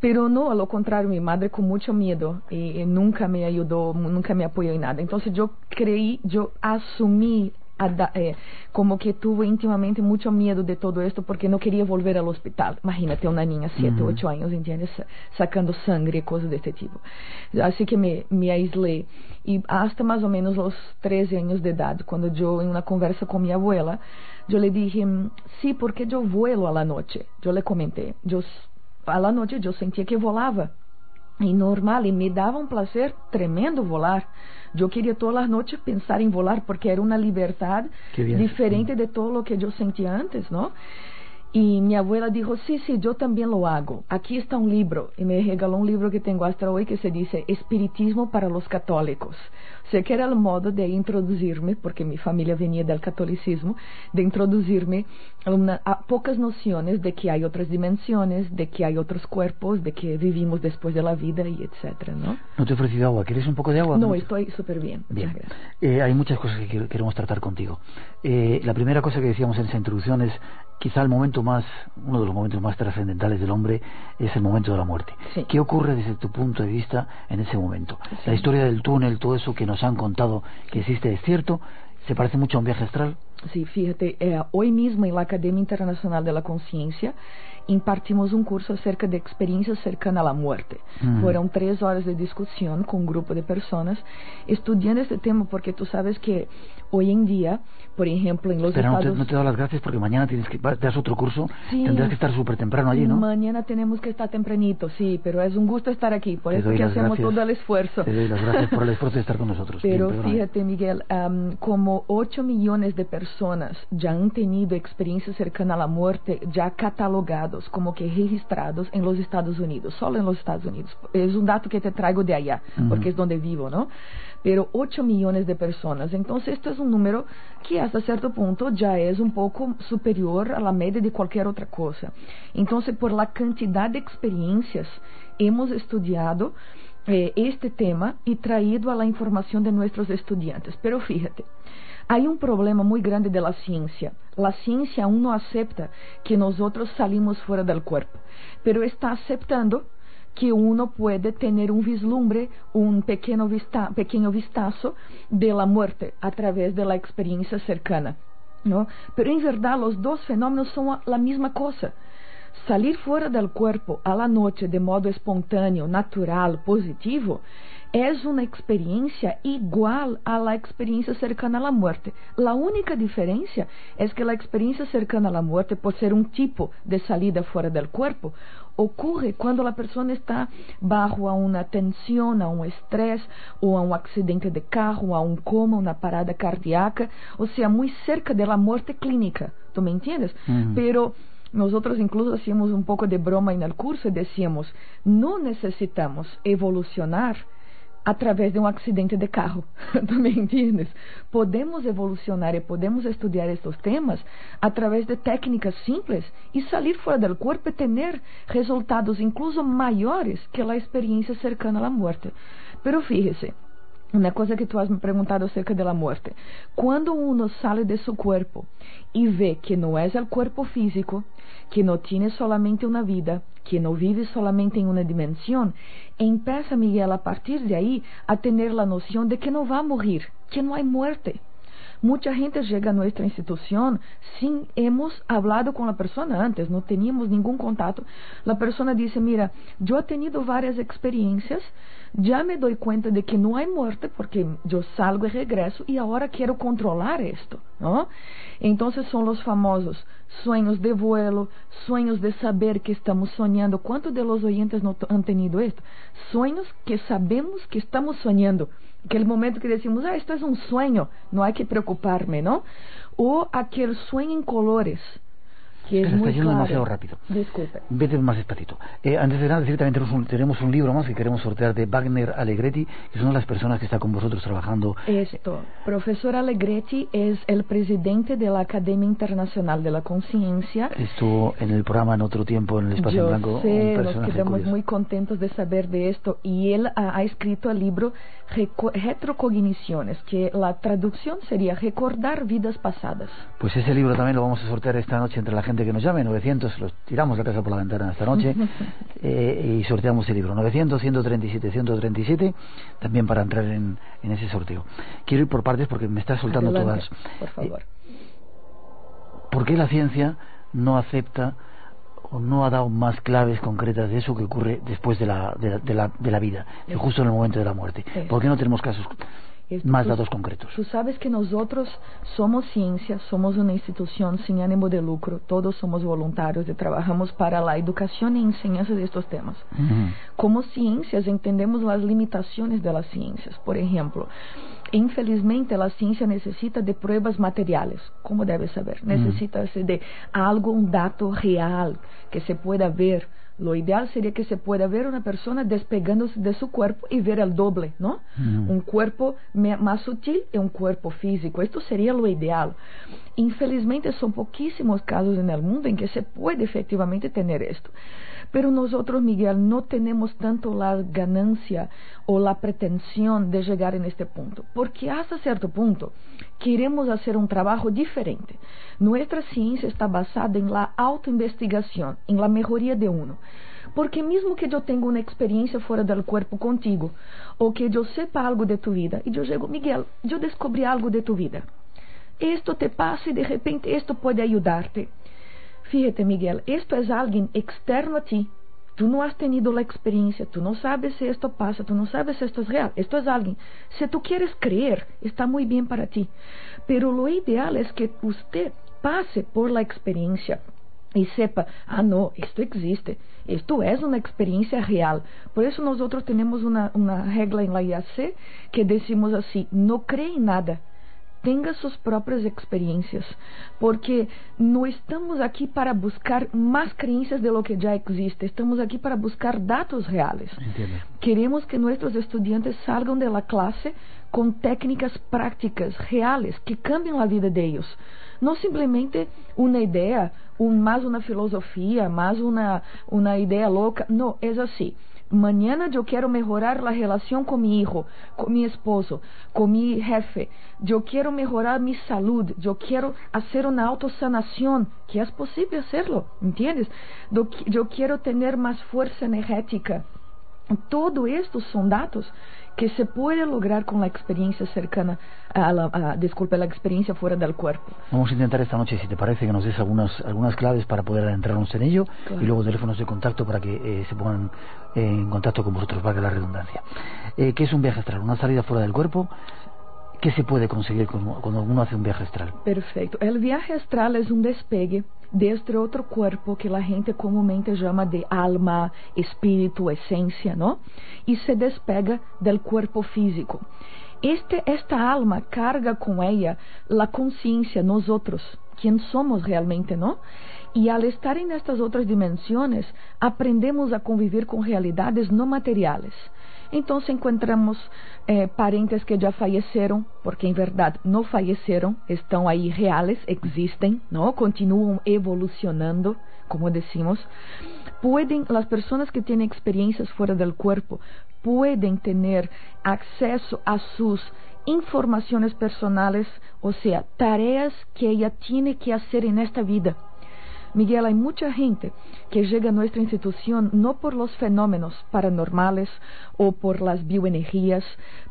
Pero no, a lo contrario, mi madre con mucho miedo y, y nunca me ayudó, nunca me apoyó en nada. Entonces yo creí, yo asumí eh, como que tuve íntimamente mucho miedo de todo esto porque no quería volver al hospital. Imagínate una niña, siete, Ujú. ocho años, ¿entiendes? Sa- Sacando sangre, cosas de este tipo. Así que me, me aislé. Y hasta más o menos los 13 años de edad, cuando yo en una conversa con mi abuela, yo le dije, "Mm, sí, porque yo vuelo a la noche. Yo le comenté, yo a la noche yo sentía que volaba. E normal, e me dava um prazer tremendo volar. Eu queria todas as noites pensar em volar porque era uma liberdade diferente de todo o que eu sentia antes, não? E minha abuela dijo, sí, sí, yo también lo hago. Aquí está un libro. Y me regaló un libro que tengo hasta hoy que se dice Espiritismo para los católicos. Sea, que era el modo de introducirme, porque mi familia venía del catolicismo, de introducirme una, a pocas nociones de que hay otras dimensiones, de que hay otros cuerpos, de que vivimos después de la vida y etcétera, ¿no? No te he ofrecido agua. ¿Quieres un poco de agua? No, estoy súper bien. Bien. Eh, hay muchas cosas que queremos tratar contigo. Eh, la primera cosa que decíamos en esa introducción es quizá el momento más, uno de los momentos más trascendentales del hombre es el momento de la muerte. Sí. ¿Qué ocurre desde tu punto de vista en ese momento? La historia del túnel, todo eso que nos han contado que existe, ¿es cierto? ¿Se parece mucho a un viaje astral? Sí, fíjate, eh, hoy mismo en la Academia Internacional de la Conciencia impartimos un curso acerca de experiencias cercanas a la muerte. Mm. Fueron tres horas de discusión con un grupo de personas estudiando este tema porque tú sabes que hoy en día, por ejemplo, en los Pero no te, Estados no te doy las gracias porque mañana tienes que das otro curso, Sí. tendrás que estar súper temprano allí, ¿no? Mañana tenemos que estar tempranito, sí, pero es un gusto estar aquí, por Te eso que hacemos gracias. todo el esfuerzo. Te doy las gracias por el esfuerzo de estar con nosotros. Pero Bien, fíjate, Miguel, am, como 8 millones de personas ya han tenido experiencias cercanas a la muerte, ya como que registrados en los Estados Unidos, solo en los Estados Unidos. Es un dato que te traigo de allá, Ujú. porque es donde vivo, ¿no? Pero 8 millones de personas. Entonces, esto es un número que hasta cierto punto ya es un poco superior a la media de cualquier otra cosa. Entonces, por la cantidad de experiencias, hemos estudiado eh, este tema y traído a la información de nuestros estudiantes. Pero fíjate, hay un problema muy grande de la ciencia. La ciencia aún no acepta que nosotros salimos fuera del cuerpo, pero está aceptando que uno puede tener un vislumbre, un pequeño, vista, pequeño vistazo de la muerte a través de la experiencia cercana. ¿no? Pero en verdad los dos fenómenos son la misma cosa. Salir fuera del cuerpo a la noche de modo espontáneo, natural, positivo, es una experiencia igual a la experiencia cercana a la muerte. La única diferencia es que la experiencia cercana a la muerte, por ser un tipo de salida fuera del cuerpo, ocurre cuando la persona está bajo a una tensión, a un estrés, o a un accidente de carro, a un coma, una parada cardíaca, o sea, muy cerca de la muerte clínica. ¿Tú me entiendes? Ujú. Pero nosotros incluso hacíamos un poco de broma en el curso y decíamos, no necesitamos evolucionar a través de um acidente de carro. ¿Tú me entiendes? Podemos evolucionar e podemos estudar estes temas a través de técnicas simples e sair fora do corpo e ter resultados incluso maiores que a experiência cercana à morte. Pero fíjese, uma coisa que tu has me perguntado acerca da morte. Quando uno sale de seu corpo e vê que não é o corpo físico, que não tiene solamente uma vida, que não vive solamente em uma dimensão, empieza Miguel a partir de aí a ter a noção de que não vai morrer, que não há muerte. Mucha gente llega a nuestra institución sin hemos hablado con la persona antes, no teníamos ningún contacto. La persona dice, mira, yo he tenido varias experiencias, ya me doy cuenta de que no hay muerte porque yo salgo y regreso y ahora quiero controlar esto, ¿no? Entonces son los famosos sueños de vuelo, sueños de saber que estamos soñando. ¿Cuántos de los oyentes no han tenido esto? Sueños que sabemos que estamos soñando. Aquele momento que decimos, ah, esto es un sueño, no hay que preocuparme, ¿no? O aquel sueño en colores, que es Pero está muy yendo claro. demasiado rápido. Disculpe. Vete más despacito. Eh, antes de nada, decir también tenemos un, tenemos un libro más que queremos sortear de Wagner Allegretti, que son las personas que está con vosotros trabajando. Esto, profesor Allegretti es el presidente de la Academia Internacional de la Conciencia. Estuvo en el programa en otro tiempo, en el Espacio Yo en Blanco, sé, un nos quedamos curioso. muy contentos de saber de esto y él ha, ha escrito el libro Retrocogniciones, que la traducción sería recordar vidas pasadas. Pues ese libro también lo vamos a sortear esta noche entre la gente que nos llame, 900, los tiramos la casa por la ventana esta noche eh, y sorteamos el libro, 900, 137, 137, también para entrar en, en ese sorteo. Quiero ir por partes porque me estás soltando Adelante, todas. Por favor. ¿Por qué la ciencia no acepta o no ha dado más claves concretas de eso que ocurre después de la, de la, de la, de la vida, justo en el momento de la muerte? Sí. ¿Por qué no tenemos casos Esto, más datos concretos? Tú sabes que nosotros somos ciencia, somos una institución sin ánimo de lucro, todos somos voluntarios y trabajamos para la educación y enseñanza de estos temas. Ujú. Como ciencias entendemos las limitaciones de las ciencias. Por ejemplo, infelizmente la ciencia necesita de pruebas materiales, como debe saber. Necesita de algo, un dato real que se pueda ver Lo ideal sería que se pueda ver una persona despegándose de su cuerpo y ver el doble, ¿no? Un cuerpo más sutil y un cuerpo físico. Esto sería lo ideal. Infelizmente son poquísimos casos en el mundo en que se puede efectivamente tener esto. Pero nosotros, Miguel, no tenemos tanto la ganancia o la pretensión de llegar en este punto, porque hasta cierto punto queremos hacer un trabajo diferente. Nuestra ciencia está basada en la autoinvestigación, en la mejoría de uno. Porque mismo que yo tenga una experiencia fuera del cuerpo contigo, o que yo sepa algo de tu vida, y yo llego, Miguel, yo descubrí algo de tu vida. Esto te pasa y de repente esto puede ayudarte. Fíjate, Miguel, esto es alguien externo a ti. Tú no has tenido la experiencia, tú no sabes si esto pasa, tú no sabes si esto es real. Esto es alguien. Si tú quieres creer, está muy bien para ti. Pero lo ideal es que usted pase por la experiencia y sepa, ah, no, esto existe, esto es una experiencia real. Por eso nosotros tenemos una, una regla en la IAC que decimos así, no cree en nada, tenga sus propias experiencias, porque no estamos aquí para buscar más creencias de lo que ya existe, estamos aquí para buscar datos reales. Queremos que nuestros estudiantes salgan de la clase con técnicas prácticas reales que cambien la vida de ellos. No simplemente una idea, un, más una filosofía, más una, una idea loca. No, es así. Mañana yo quiero mejorar la relación con mi hijo, con mi esposo, con mi jefe. Yo quiero mejorar mi salud. Yo quiero hacer una autosanación, que es posible hacerlo, ¿entiendes? Yo quiero tener más fuerza energética. Todo esto son datos que se puede lograr con la experiencia cercana a la, disculpe, la experiencia fuera del cuerpo. Vamos a intentar esta noche, si te parece, que nos des algunas, algunas claves para poder adentrarnos en ello y luego teléfonos de contacto para que eh, se pongan en contacto con vosotros, valga la redundancia. Eh, ¿Qué es un viaje astral? ¿Una salida fuera del cuerpo? ¿Qué se puede conseguir cuando uno hace un viaje astral? Perfecto. El viaje astral es un despegue de este otro cuerpo que la gente comúnmente llama de alma, espíritu, esencia, ¿no? Y se despega del cuerpo físico. Este, esta alma carga con ella la conciencia, nosotros, quién somos realmente, ¿no? Y al estar en estas otras dimensiones, aprendemos a convivir con realidades no materiales. Entonces encontramos eh, parentes que ya fallecieron, porque en verdad no fallecieron, están ahí reales, existen, ¿no? Continúan evolucionando, como decimos. Pueden, las personas que tienen experiencias fuera del cuerpo, pueden tener acceso a sus informaciones personales, o sea, tareas que ella tiene que hacer en esta vida Miguel, hay mucha gente que llega a nuestra institución no por los fenómenos paranormales o por las bioenergías,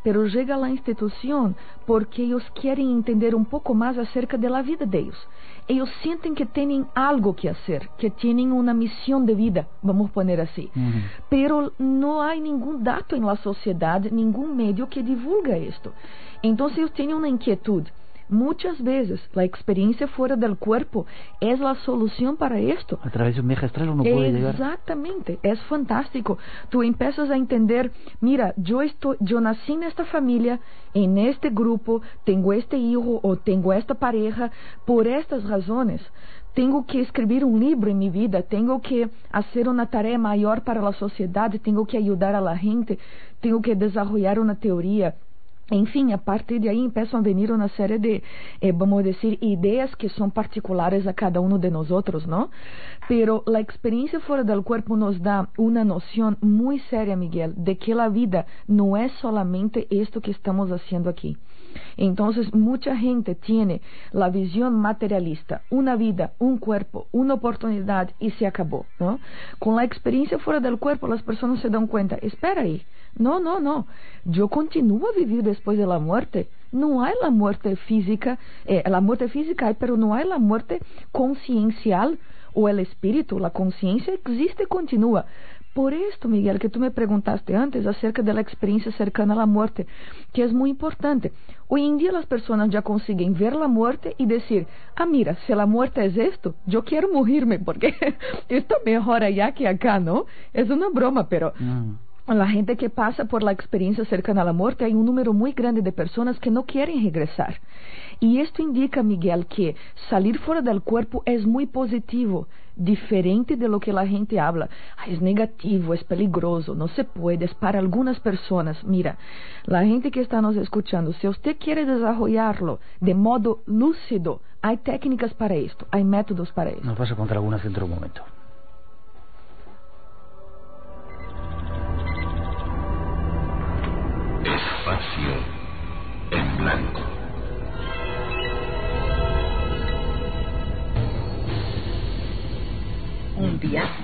pero llega a la institución porque ellos quieren entender un poco más acerca de la vida de ellos. Ellos sienten que tienen algo que hacer, que tienen una misión de vida, vamos a poner así. Pero no hay ningún dato en la sociedad, ningún medio que divulga esto. Entonces ellos tienen una inquietud. Muchas veces la experiencia fuera del cuerpo es la solución para esto. A través de un viaje astral uno puede llegar. Exactamente, es fantástico. Tú empiezas a entender, mira, yo estoy, yo nací en esta familia, en este grupo, tengo este hijo o tengo esta pareja por estas razones. Tengo que escribir un libro en mi vida, tengo que hacer una tarea mayor para la sociedad, tengo que ayudar a la gente, tengo que desarrollar una teoría enfim, a partir de aí começam a venir uma série de, eh, vamos dizer, ideias que são particulares a cada um de nós não? Pero a experiência fora do corpo nos dá uma noção muito séria, Miguel, de que a vida não é solamente isto que estamos fazendo aqui. Entonces, mucha gente tiene la visión materialista, una vida, un cuerpo, una oportunidad y se acabó, ¿no? Con la experiencia fuera del cuerpo, las personas se dan cuenta, espera ahí, no, no, no, yo continúo a vivir después de la muerte. No hay la muerte física, eh, la muerte física hay, pero no hay la muerte conciencial o el espíritu, la conciencia existe y continúa. Por esto, Miguel, que tú me preguntaste antes acerca de la experiencia cercana a la muerte, que es muy importante. Hoy en día las personas ya consiguen ver la muerte y decir, ah, mira, si la muerte es esto, yo quiero morirme porque esto mejor allá que acá, ¿no? Es una broma, pero... Mm. La gente que pasa por la experiencia cercana a la muerte, hay un número muy grande de personas que no quieren regresar. Y esto indica, Miguel, que salir fuera del cuerpo es muy positivo, diferente de lo que la gente habla. es negativo, es peligroso, no se puede, es para algunas personas. Mira, la gente que está nos escuchando, si usted quiere desarrollarlo de modo lúcido, hay técnicas para esto, hay métodos para esto. Nos vas a contar algunas dentro de un momento. Espacio en blanco. Un viaje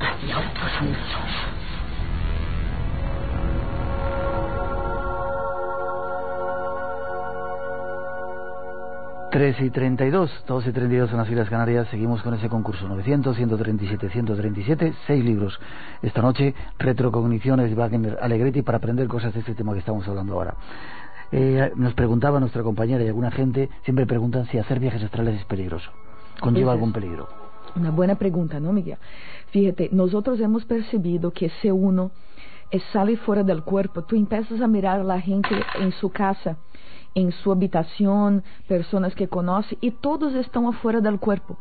hacia otros mundos. 13 y 32, 12 y 32 en las Islas Canarias, seguimos con ese concurso, 900, 137, 137, seis libros. Esta noche, Retrocogniciones Wagner Allegretti para aprender cosas de este tema que estamos hablando ahora. Eh, nos preguntaba nuestra compañera y alguna gente, siempre preguntan si hacer viajes astrales es peligroso. ¿Conlleva algún peligro? Una buena pregunta, ¿no, Miguel? Fíjate, nosotros hemos percibido que si uno sale fuera del cuerpo, tú empiezas a mirar a la gente en su casa en su habitación, personas que conoce y todos están afuera del cuerpo.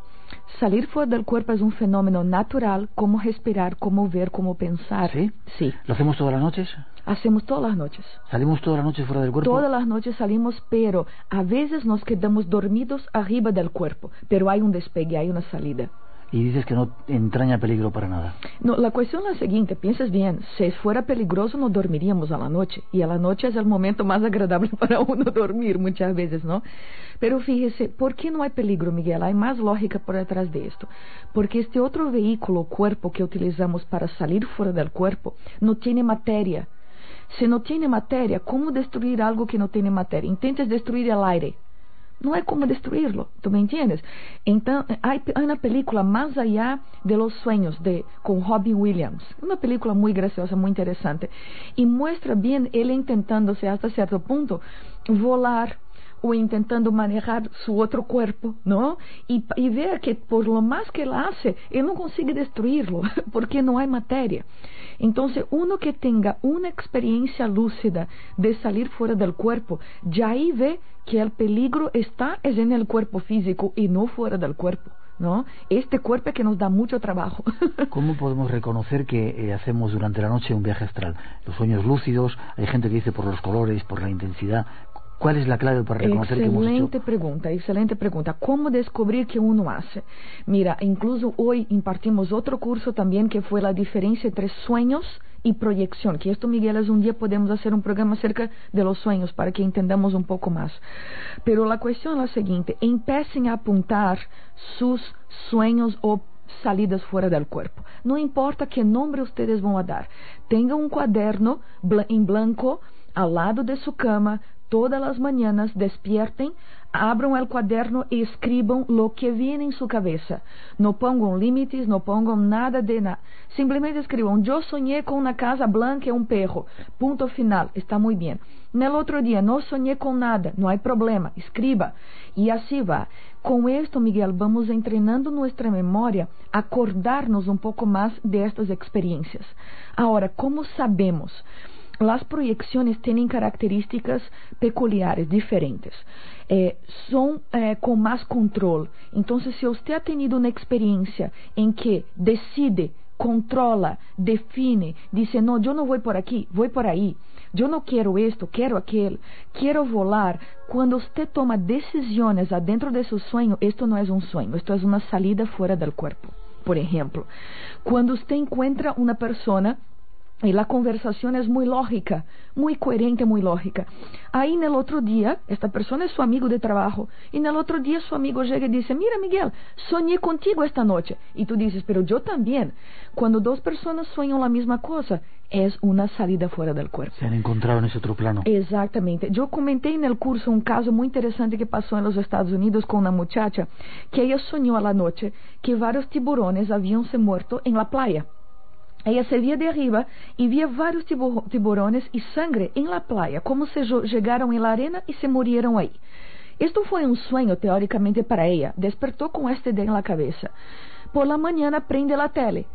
Salir fuera del cuerpo es un fenómeno natural, como respirar, como ver, como pensar. ¿Sí? Sí. ¿Lo hacemos todas las noches? Hacemos todas las noches. ¿Salimos todas las noches fuera del cuerpo? Todas las noches salimos, pero a veces nos quedamos dormidos arriba del cuerpo, pero hay un despegue, hay una salida y dices que no entraña peligro para nada. No, la cuestión es la siguiente, piensas bien, si fuera peligroso no dormiríamos a la noche, y a la noche es el momento más agradable para uno dormir muchas veces, ¿no? Pero fíjese, ¿por qué no hay peligro, Miguel? Hay más lógica por detrás de esto. Porque este otro vehículo, cuerpo que utilizamos para salir fuera del cuerpo, no tiene materia. Si no tiene materia, ¿cómo destruir algo que no tiene materia? Intentes destruir el aire no hay como destruirlo, ¿tú me entiendes? Entonces, hay, una película Más allá de los sueños de, con Robin Williams, una película muy graciosa, muy interesante, y muestra bien él intentándose hasta cierto punto volar o intentando manejar su otro cuerpo, ¿no? Y, y ver que por lo más que él hace, él no consigue destruirlo, porque no hay materia. Entonces, uno que tenga una experiencia lúcida de salir fuera del cuerpo, ya ahí ve que el peligro está es en el cuerpo físico y no fuera del cuerpo. ¿no? Este cuerpo que nos da mucho trabajo. ¿Cómo podemos reconocer que eh, hacemos durante la noche un viaje astral? Los sueños lúcidos, hay gente que dice por los colores, por la intensidad. ¿Cuál es la clave para reconocer que hemos hecho? pregunta, excelente pregunta. ¿Cómo descubrir que uno hace? Mira, incluso hoy impartimos otro curso también que fue la diferencia entre sueños y proyección, que esto, Miguel, es un día podemos hacer un programa acerca de los sueños para que entendamos un poco más. Pero la cuestión es la siguiente, empiecen a apuntar sus sueños o salidas fuera del cuerpo. No importa qué nombre ustedes van a dar. Tenga un cuaderno en blanco al lado de su cama, todas las mañanas despierten, abram el cuaderno y escriban lo que viene en su cabeza. No pongan límites, no pongan nada de nada. Simplemente escriban, yo soñé con una casa blanca y un perro. Punto final, está muy bien. En el otro día, no soñé con nada, no hay problema, escriba. Y así va. Con esto, Miguel, vamos entrenando nuestra memoria a acordarnos un poco más de estas experiencias. Ahora, ¿cómo sabemos? Las proyecciones tienen características peculiares, diferentes. Eh, son eh, con más control. Entonces, si usted ha tenido una experiencia en que decide, controla, define, dice, no, yo no voy por aquí, voy por ahí. Yo no quiero esto, quiero aquel, quiero volar. Cuando usted toma decisiones adentro de su sueño, esto no es un sueño, esto es una salida fuera del cuerpo. Por ejemplo, cuando usted encuentra una persona y la conversación es muy lógica, muy coherente, muy lógica. Ahí en el otro día, esta persona es su amigo de trabajo, y en el otro día su amigo llega y dice, mira Miguel, soñé contigo esta noche. Y tú dices, pero yo también. Cuando dos personas sueñan la misma cosa, es una salida fuera del cuerpo. Se han encontrado en ese otro plano. Exactamente. Yo comenté en el curso un caso muy interesante que pasó en los Estados Unidos con una muchacha que ella soñó a la noche que varios tiburones habían se muerto en la playa. Ella se via de arriba e via vários tiburones e sangre em la playa, como se chegaram em la arena e se murieron aí. Isto foi um sonho teóricamente para ella. Despertou com esta ideia na cabeça. Por la mañana prende la tele.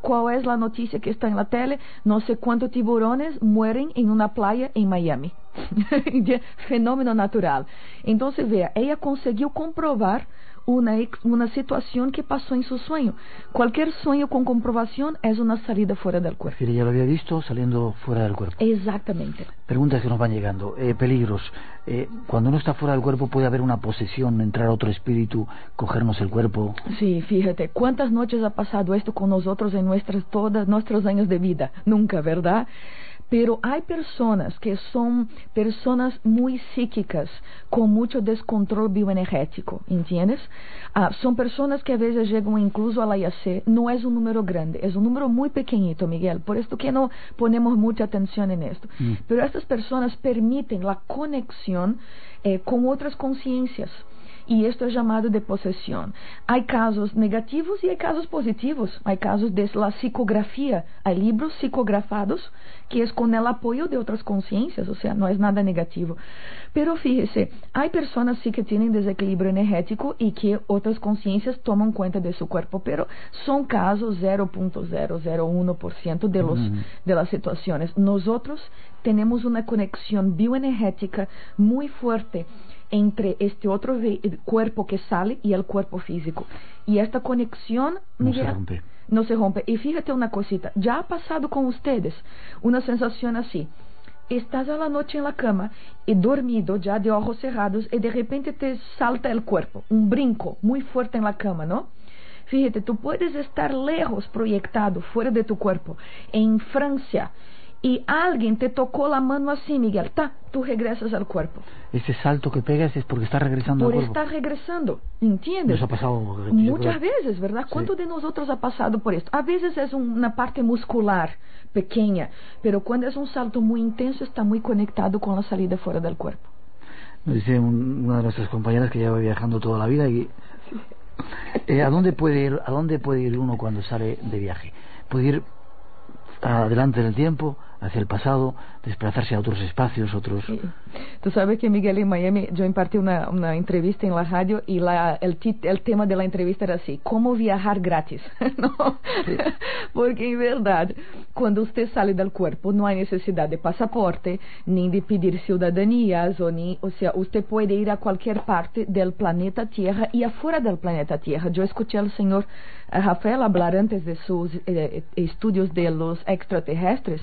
cuál es la noticia que está en la tele, no sé cuántos tiburones mueren en una playa en Miami. Fenómeno natural. Entonces, vea, ella consiguió comprobar una, una situación que pasó en su sueño. Cualquier sueño con comprobación es una salida fuera del cuerpo. ya lo había visto saliendo fuera del cuerpo. Exactamente. Preguntas que nos van llegando. Eh, peligros. Eh, cuando uno está fuera del cuerpo puede haber una posesión, entrar otro espíritu, cogernos el cuerpo. Sí, fíjate, ¿cuántas noches ha pasado esto con nosotros en nuestras, todos nuestros años de vida? Nunca, ¿verdad? Pero hay personas que son personas muy psíquicas, con mucho descontrol bioenergético, ¿entiendes? Ah, son personas que a veces llegan incluso a la IAC, no es un número grande, es un número muy pequeñito, Miguel, por esto que no ponemos mucha atención en esto. Mm. Pero estas personas permiten la conexión eh, con otras conciencias y esto es llamado de posesión. Hay casos negativos y hay casos positivos. Hay casos de la psicografía. Hay libros psicografados que es con el apoyo de otras conciencias, o sea, no es nada negativo. Pero fíjese, hay personas sí que tienen desequilibrio energético y que otras conciencias toman cuenta de su cuerpo, pero son casos 0.001% de, los, de las situaciones. Nosotros tenemos una conexión bioenergética muy fuerte entre este otro cuerpo que sale y el cuerpo físico. Y esta conexión no se rompe. No se rompe. Y fíjate una cosita, ya ha pasado con ustedes una sensación así. Estás a la noche en la cama y dormido ya de ojos cerrados y de repente te salta el cuerpo, un brinco muy fuerte en la cama, ¿no? Fíjate, tú puedes estar lejos proyectado fuera de tu cuerpo, en Francia, y alguien te tocó la mano así, Miguel, ta, tú regresas al cuerpo. Ese salto que pegas es porque está regresando Por al cuerpo. estar regresando, ¿entiendes? Eso ha pasado muchas veces, ¿verdad? ¿Cuánto de nosotros ha pasado por esto? A veces es una parte muscular pequeña, pero cuando es un salto muy intenso está muy conectado con la salida fuera del cuerpo. Nos dice una de nuestras compañeras que lleva viajando toda la vida y eh, ¿a dónde puede ir a dónde puede ir uno cuando sale de viaje? Puede ir adelante en el tiempo, hacia el pasado, desplazarse a otros espacios, otros... Tú sabes que Miguel en Miami, yo impartí una, una entrevista en la radio y la, el, el tema de la entrevista era así, ¿cómo viajar gratis? ¿No? Porque en verdad, cuando usted sale del cuerpo, no hay necesidad de pasaporte, ni de pedir ciudadanías, o, ni, o sea, usted puede ir a cualquier parte del planeta Tierra y afuera del planeta Tierra. Yo escuché al señor eh, Rafael hablar antes de sus eh, estudios de los extraterrestres.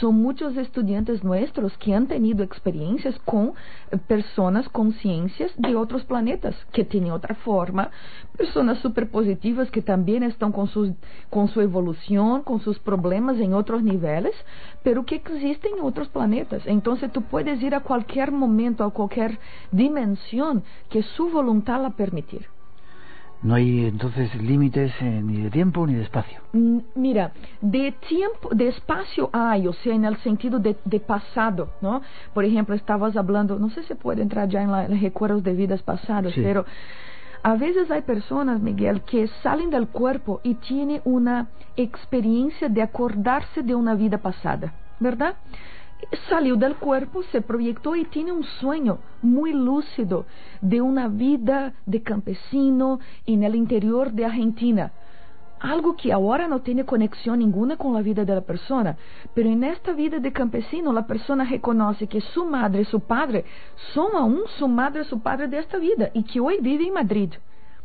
Son muchos estudiantes nuestros que han tenido experiencias con eh, personas conciencias de otros planetas que tienen otra forma, personas superpositivas que también están con, sus, con su evolución, con sus problemas en otros niveles, pero que existen en otros planetas. Entonces tú puedes ir a cualquier momento, a cualquier dimensión que su voluntad la permitir. No hay entonces límites eh, ni de tiempo ni de espacio. Mm, mira, de tiempo, de espacio hay, o sea, en el sentido de, pasado, ¿no? Por ejemplo, estabas hablando, no sé si puede entrar ya en, los recuerdos de vidas pasadas, pero a veces hay personas, Miguel, que salen del cuerpo y tienen una experiencia de acordarse de una vida pasada, ¿verdad? Salió del cuerpo, se proyectó y tiene un sueño muy lúcido de una vida de campesino en el interior de Argentina. Algo que ahora no tiene conexión ninguna con la vida de la persona, pero en esta vida de campesino la persona reconoce que su madre su padre son aún su madre su padre de esta vida y que hoy vive en Madrid.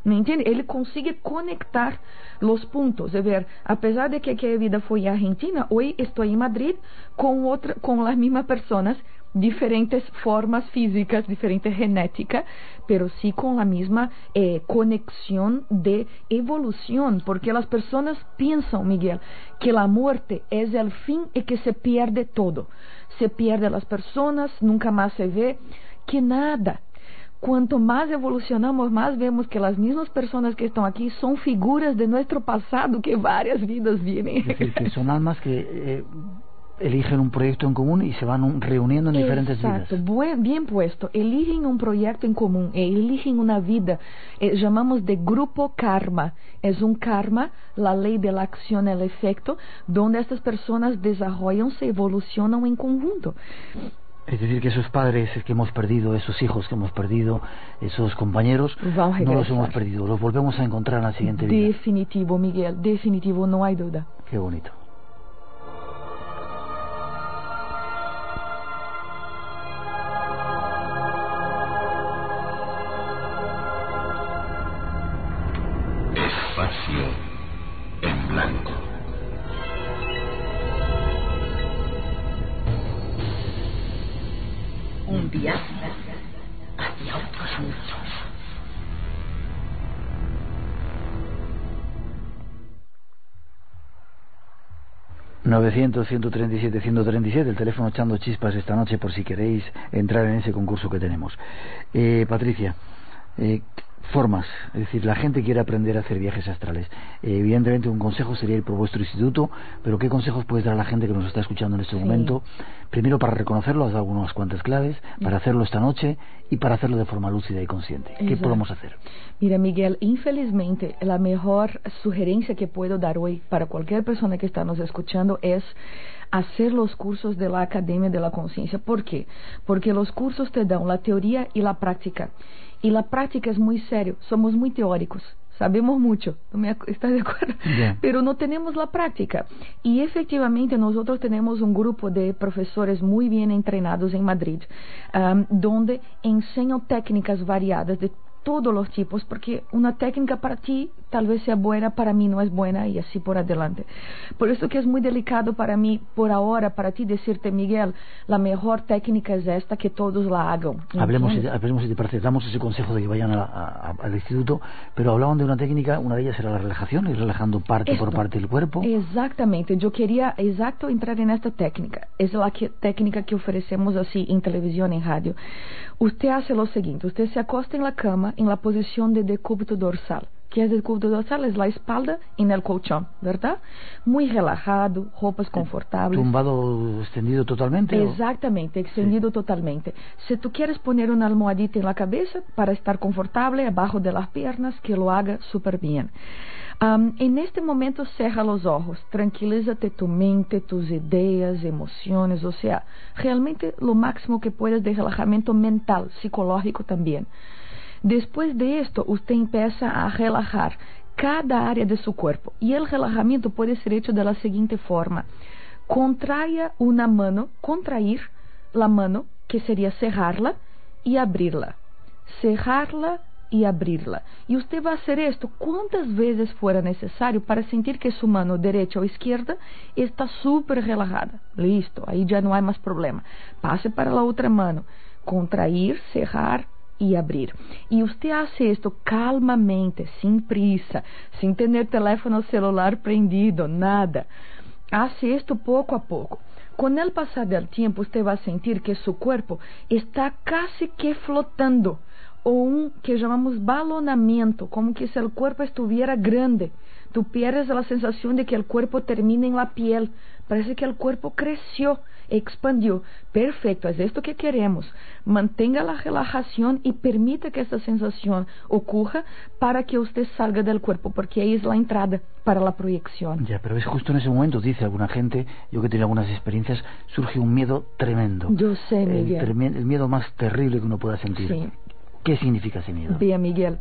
¿Me entiende? Consegue conectar os pontos. É ver, apesar de que aquela vida foi em Argentina, hoje estou em Madrid com outra, com as mesmas pessoas, diferentes formas físicas, diferente genética, pero sí con la misma eh, de evolución, porque las personas piensan, Miguel, que la muerte es el fin y que se pierde todo. Se pierde las personas, nunca más se ve, que nada, Cuanto más evolucionamos, más vemos que las mismas personas que están aquí son figuras de nuestro pasado que varias vidas vienen. Es decir, que son almas que eh, eligen un proyecto en común y se van reuniendo en diferentes Exacto, vidas. bien puesto. Eligen un proyecto en común, e eligen una vida. Eh, llamamos de grupo karma. Es un karma, la ley de la acción el efecto, donde estas personas desarrollan, se evolucionan en conjunto. Es decir, que esos padres que hemos perdido, esos hijos que hemos perdido, esos compañeros, no los hemos perdido, los volvemos a encontrar en la siguiente vida. Definitivo, Miguel, definitivo, no hay duda. Qué bonito. ...900, 137, 137... ...el teléfono echando chispas esta noche... ...por si queréis entrar en ese concurso que tenemos... Eh, Patricia... Eh, formas, es decir, la gente quiere aprender a hacer viajes astrales. Eh, evidentemente un consejo sería ir por vuestro instituto, pero ¿qué consejos puedes dar a la gente que nos está escuchando en este momento? Primero para reconocerlo, has dado unas cuantas claves, para hacerlo esta noche y para hacerlo de forma lúcida y consciente. ¿Qué podemos hacer? Mira, Miguel, infelizmente la mejor sugerencia que puedo dar hoy para cualquier persona que está nos escuchando es hacer los cursos de la Academia de la Conciencia. ¿Por qué? Porque los cursos te dan la teoría y la práctica. Y la práctica es muy serio, somos muy teóricos, sabemos mucho, ¿estás de acuerdo? Pero no tenemos la práctica. Y efectivamente nosotros tenemos un grupo de profesores muy bien entrenados en Madrid, um, donde enseñan técnicas variadas de todos los tipos, porque una técnica para ti tal vez sea buena, para mí no es buena y así por adelante. Por eso que es muy delicado para mí, por ahora, para ti decirte, Miguel, la mejor técnica es esta, que todos la hagan. Hablemos, hablemos si te parece, damos ese consejo de que vayan al instituto, pero hablaban de una técnica, una de ellas era la relajación, ir relajando parte por parte del cuerpo. Exactamente, yo quería exacto entrar en esta técnica. Es la técnica que ofrecemos así en televisión, en radio. Usted hace lo siguiente, usted se acosta en la cama en la posición de decúbito dorsal. que es decúbito dorsal? Es la espalda en el colchón, ¿verdad? Muy relajado, ropas confortables. ¿Tumbado, extendido totalmente? Exactamente, extendido totalmente. Si tú quieres poner una almohadita en la cabeza para estar confortable, abajo de las piernas, que lo haga súper bien. en este momento, cierra los ojos, tranquilízate tu mente, tus ideas, emociones, o sea, realmente lo máximo que puedes de relajamiento mental, psicológico también. Después de esto, usted empieza a relajar cada área de su cuerpo. Y el relajamiento puede ser hecho de la siguiente forma. Contraia una mano, contrair la mano, que sería cerrarla y abrirla. Cerrarla y abrirla. Y usted va a hacer esto cuantas veces fuera necesario para sentir que su mano derecha o izquierda está súper relajada. Listo, ahí ya no hay más problema. Pase para la otra mano. Contrair, cerrar, y abrir. Y usted hace esto calmamente, sin prisa, sin tener teléfono celular prendido, nada. Hace esto poco a poco. Con el pasar del tiempo, usted va a sentir que su cuerpo está casi que flotando, o un que llamamos balonamiento, como que si el cuerpo estuviera grande. Tú pierdes la sensación de que el cuerpo termina en la piel. Parece que el cuerpo creció expandió. Perfecto, es esto que queremos. Mantenga la relajación y permita que esta sensación ocurra para que usted salga del cuerpo, porque ahí es la entrada para la proyección. Ya, pero es justo en ese momento, dice alguna gente, yo que tengo algunas experiencias, surge un miedo tremendo. Yo sé, Miguel. El, miedo más terrible que uno pueda sentir. Sí. ¿Qué significa ese miedo? Bien, Miguel.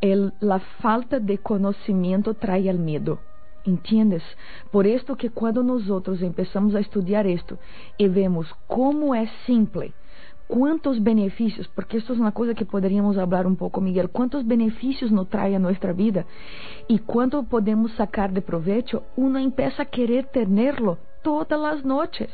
El, la falta de conocimiento trae el miedo. ¿Entiendes? Por esto que cuando nosotros empezamos a estudiar esto y vemos cómo es simple, cuántos beneficios, porque esto es una cosa que podríamos hablar un poco, Miguel, cuántos beneficios nos trae a nuestra vida y cuánto podemos sacar de provecho, uno empieza a querer tenerlo todas las noches.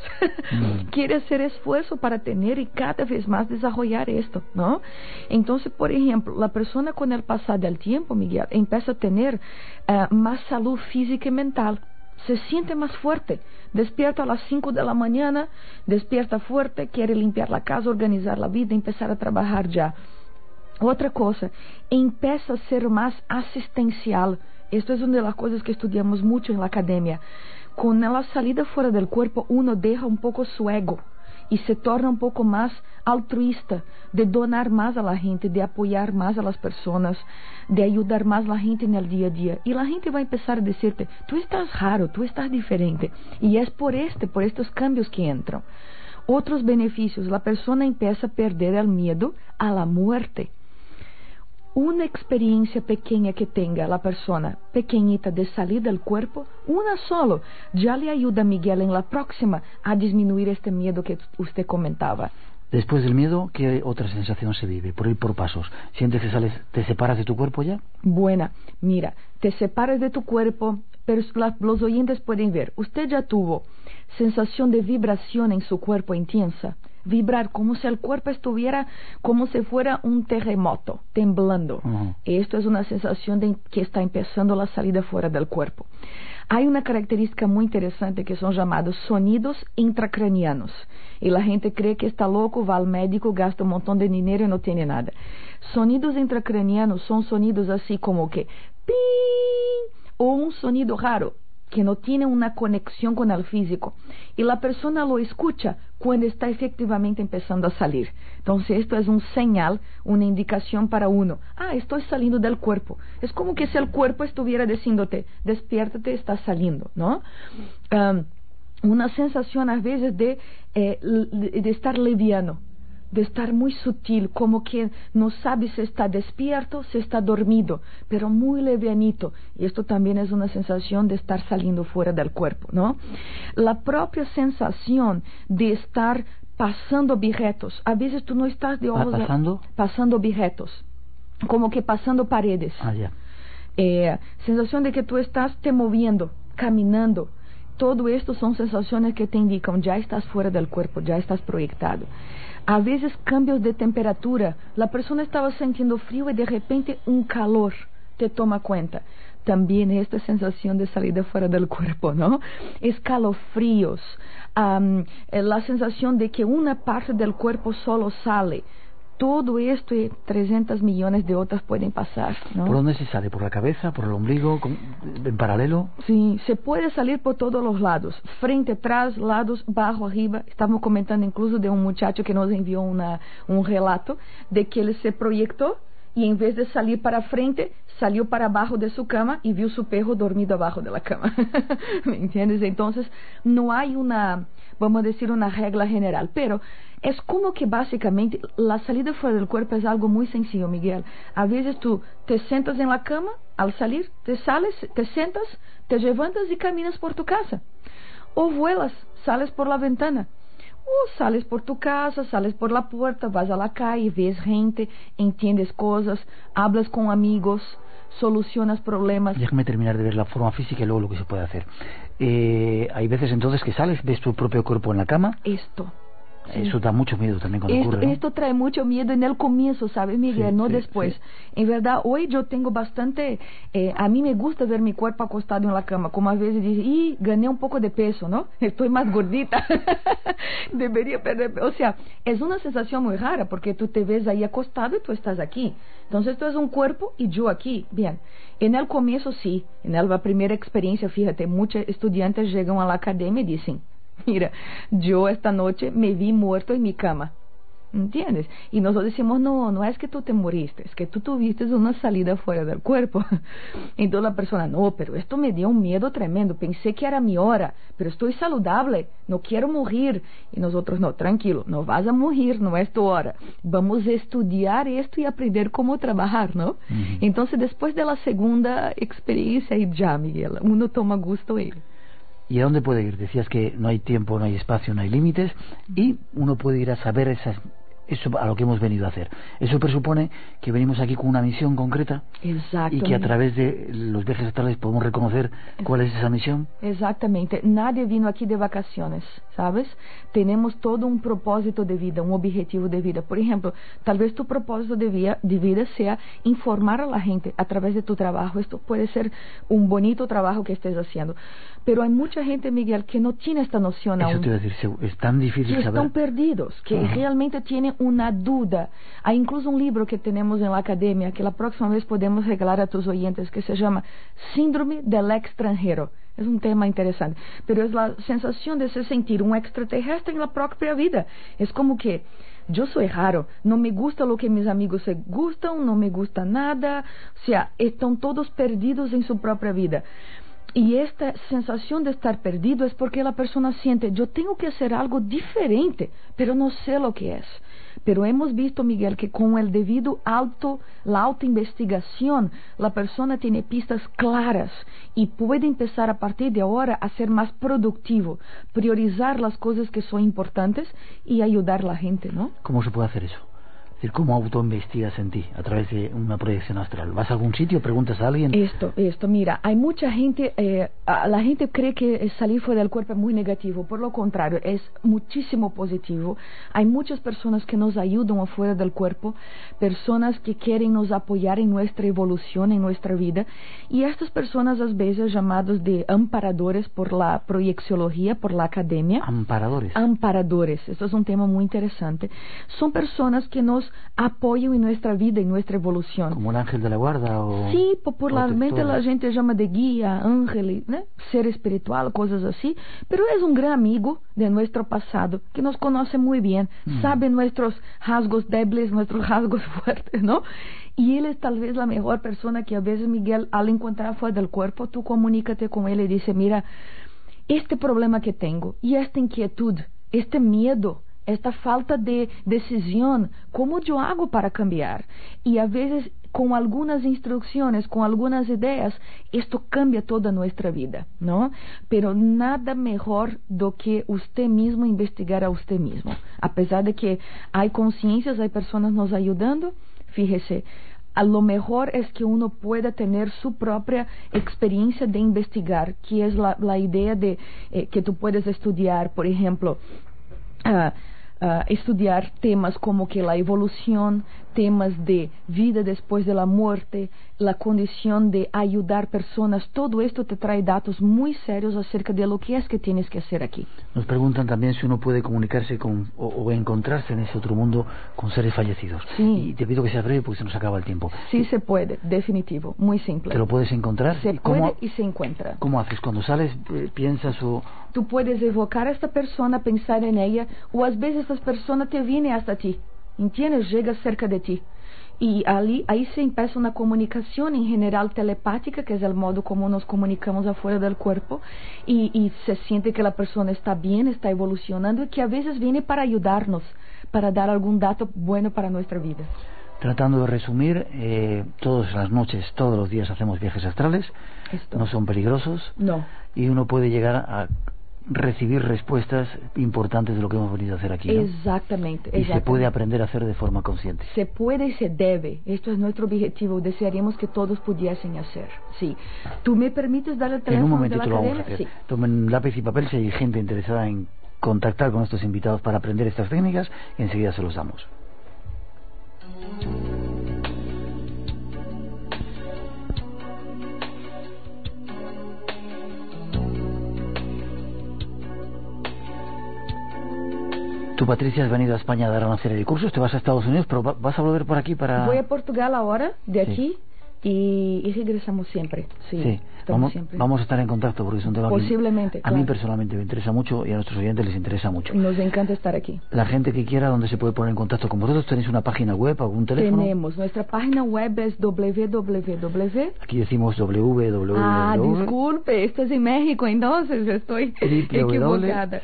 Mm. Quiere hacer esfuerzo para tener y cada vez más desarrollar esto, ¿no? Entonces, por ejemplo, la persona con el pasar del tiempo, Miguel, empieza a tener uh, más salud física y mental. Se siente más fuerte. Despierta a las 5 de la mañana, despierta fuerte, quiere limpiar la casa, organizar la vida, empezar a trabajar ya. Otra cosa, empieza a ser más asistencial. Esto es una de las cosas que estudiamos mucho en la academia. Con la salida fuera del cuerpo, uno deja un poco su ego y se torna un poco más altruista, de donar más a la gente, de apoyar más a las personas, de ayudar más a gente en el día a día. Y la gente va a a decirte, tú estás raro, tú estás diferente. Y es por este, por estos cambios que entran. Otros beneficios, la persona empieza a perder el miedo a la muerte. Una experiencia pequeña que tenga la persona, pequeñita, de salir del cuerpo, una solo, ya le ayuda a Miguel en la próxima a disminuir este miedo que usted comentaba. Después del miedo, ¿qué otra sensación se vive? Por ir por pasos. ¿Sientes que sales, te separas de tu cuerpo ya? Buena, mira, te separas de tu cuerpo, pero los oyentes pueden ver. Usted ya tuvo sensación de vibración en su cuerpo intensa. Vibrar como si el cuerpo estuviera como si fuera un terremoto, temblando. Esto es una sensación de que está empezando la salida fuera del cuerpo. Hay una característica muy interesante que son llamados sonidos intracranianos. Y la gente cree que está loco, va al médico, gasta un montón de dinero y no tiene nada. Sonidos intracranianos son sonidos así como que ¡ping! o un sonido raro que no tiene una conexión con el físico. Y la persona lo escucha cuando está efectivamente empezando a salir. Entonces esto es un señal, una indicación para uno. Ah, estoy saliendo del cuerpo. Es como que si el cuerpo estuviera diciéndote, despiértate, estás saliendo, ¿no? Um, una sensación a veces de, eh, de estar liviano, de estar muy sutil, como que no sabe si está despierto, si está dormido, pero muy levianito. Y esto también es una sensación de estar saliendo fuera del cuerpo, ¿no? La propia sensación de estar pasando objetos. A veces tú no estás de Pa- ojos... ¿Pasando? Pasando objetos. Como que pasando paredes Ah, ya. eh, sensación de que tú estás te moviendo, caminando. Todo esto son sensaciones que te indican ya estás fuera del cuerpo, ya estás proyectado. A veces cambios de temperatura. La persona estaba sintiendo frío y de repente un calor te toma cuenta. También esta sensación de salida fuera del cuerpo, ¿no? Escalofríos, eh, la sensación de que una parte del cuerpo solo sale. Todo esto y 300 millones de otras pueden pasar, ¿no? ¿Por dónde se sale? ¿Por la cabeza? ¿Por el ombligo? ¿Con- ¿En paralelo? Sí, se puede salir por todos los lados, frente, atrás, lados, bajo, arriba. Estamos comentando incluso de un muchacho que nos envió una, un relato de que él se proyectó y en vez de salir para frente, salió para abajo de su cama y vio su perro dormido abajo de la cama. ¿Me entiendes? Entonces, no hay una, vamos a decir, una regla general, pero es como que básicamente la salida fuera del cuerpo es algo muy sencillo, Miguel. A veces tú te sentas en la cama, al salir, te sales, te sentas, te levantas y caminas por tu casa. O vuelas, sales por la ventana. O sales por tu casa, sales por la puerta, vas a la calle, ves gente, entiendes cosas, hablas con amigos, solucionas problemas. Déjame terminar de ver la forma física y luego lo que se puede hacer. Eh, hay veces entonces que sales, ves tu propio cuerpo en la cama. Esto. Eso da mucho miedo también cuando Esto, ocurre. ¿no? esto trae mucho miedo en el comienzo, ¿sabes, Miguel? Sí, no sí, después. sí. En verdad, hoy yo tengo bastante. eh, a mí me gusta ver mi cuerpo acostado en la cama, como a veces dice, y gané un poco de peso, ¿no? Estoy más gordita. Debería perder. O sea, es una sensación muy rara porque tú te ves ahí acostado y tú estás aquí. Entonces tú es un cuerpo y yo aquí. Bien. En el comienzo sí, en la primera experiencia, fíjate, muchos estudiantes llegan a la academia y dicen, mira, yo esta noche me vi muerto en mi cama. ¿Entiendes? Y nosotros decimos, no, no es que tú te moriste, es que tú tuviste una salida fuera del cuerpo. Entonces la persona, no, pero esto me dio un miedo tremendo, pensé que era mi hora, pero estoy saludable, no quiero morir. Y nosotros, no, tranquilo, no vas a morir, no es tu hora. Vamos a estudiar esto y aprender cómo trabajar, ¿no? Entonces después de la segunda experiencia, y ya, Miguel, uno toma gusto en ¿Y a dónde puede ir? Decías que no hay tiempo, no hay espacio, no hay límites y uno puede ir a saber esas, eso a lo que hemos venido a hacer. Eso presupone que venimos aquí con una misión concreta y que a través de los viajes astrales podemos reconocer cuál es esa misión. Exactamente. Nadie vino aquí de vacaciones, ¿sabes? Tenemos todo un propósito de vida, un objetivo de vida. Por ejemplo, tal vez tu propósito de vida, de vida sea informar a la gente a través de tu trabajo. Esto puede ser un bonito trabajo que estés haciendo. Pero hay mucha gente, Miguel, que no tiene esta noción Eso aún. te iba a decir, es tan difícil que saber. están perdidos, que realmente tienen una duda. Hay incluso un libro que tenemos en la academia que la próxima vez podemos regalar a tus oyentes que se llama Síndrome del extranjero. Es un tema interesante, pero es la sensación de se sentir un extraterrestre en la propia vida. Es como que yo soy raro, no me gusta lo que mis amigos se gustan, no me gusta nada, o sea, están todos perdidos en su propia vida. Y esta sensación de estar perdido es porque la persona siente, yo tengo que hacer algo diferente, pero no sé lo que es. Pero hemos visto, Miguel, que con el debido alto, la alta investigación, la persona tiene pistas claras y puede empezar a partir de ahora a ser más productivo, priorizar las cosas que son importantes y ayudar a la gente, ¿no? ¿Cómo se puede hacer eso? Decir, ¿cómo autoinvestigas en ti a través de una proyección astral? ¿Vas a algún sitio, preguntas a alguien? Esto, esto, mira, hay mucha gente, eh, la gente cree que salir fuera del cuerpo es muy negativo, por lo contrario, es muchísimo positivo. Hay muchas personas que nos ayudan afuera del cuerpo, personas que quieren nos apoyar en nuestra evolución, en nuestra vida, y estas personas a veces llamados de amparadores por la proyecciología, por la academia. Amparadores. Amparadores, esto es un tema muy interesante. Son personas que nos apoyo en nuestra vida, en nuestra evolución. Como un ángel de la guarda o... Sí, popularmente la gente llama de guía, ángel, ¿no? ser espiritual, cosas así, pero es un gran amigo de nuestro pasado, que nos conoce muy bien, mm. sabe nuestros rasgos débiles, nuestros rasgos fuertes, ¿no? Y él es tal vez la mejor persona que a veces Miguel, al encontrar fuera del cuerpo, tú comunícate con él y dice, mira, este problema que tengo y esta inquietud, este miedo, esta falta de decisión, ¿cómo yo hago para cambiar? Y a veces con algunas instrucciones, con algunas ideas, esto cambia toda nuestra vida, ¿no? Pero nada mejor do que usted mismo investigar a usted mismo. A pesar de que hay conciencias, hay personas nos ayudando, fíjese, a lo mejor es que uno pueda tener su propia experiencia de investigar, que es la, la idea de eh, que tú puedes estudiar, por ejemplo, uh, uh, estudiar temas como que la evolución, temas de vida después de la muerte, la condición de ayudar personas, todo esto te trae datos muy serios acerca de lo que es que tienes que hacer aquí. Nos preguntan también si uno puede comunicarse con, o, encontrarse en ese otro mundo con seres fallecidos. Sí. Y te pido que sea breve porque se nos acaba el tiempo. Sí, se puede, definitivo, muy simple. ¿Te lo puedes encontrar? Se puede y se encuentra. ¿Cómo haces? Cuando sales, eh, piensas o... Tú puedes evocar a esta persona, pensar en ella, o a veces esta persona te viene hasta ti. ¿Entiendes? Llega cerca de ti. Y ali, ahí se empieza una comunicación en general telepática, que es el modo como nos comunicamos afuera del cuerpo, y, y se siente que la persona está bien, está evolucionando, y que a veces viene para ayudarnos, para dar algún dato bueno para nuestra vida. Tratando de resumir, eh, todas las noches, todos los días hacemos viajes astrales, Esto. no son peligrosos, no. y uno puede llegar a recibir respuestas importantes de lo que hemos venido a hacer aquí. ¿no? Exactamente, Y se puede aprender a hacer de forma consciente. Se puede y se debe. Esto es nuestro objetivo. Desearíamos que todos pudiesen hacer. Sí. ¿Tú me permites dar el teléfono en un momentito de la lo vamos a hacer. Sí. Tomen lápiz y papel si hay gente interesada en contactar con estos invitados para aprender estas técnicas, enseguida se los damos. Tú, Patricia, has venido a España a dar una serie de cursos, te vas a Estados Unidos, pero va- vas a volver por aquí para... Voy a Portugal ahora, de Sí. Y, y regresamos siempre. Sí, Sí, vamos, siempre. vamos a estar en contacto porque es un tema que Posiblemente, a mí claro. personalmente me interesa mucho y a nuestros oyentes les interesa mucho. Nos encanta estar aquí. La gente que quiera, ¿dónde se puede poner en contacto con vosotros? ¿Tenéis una página web, algún teléfono? Tenemos, nuestra página web es www. Aquí decimos www. Ah, disculpe, esto es en México, entonces estoy Triple W. equivocada.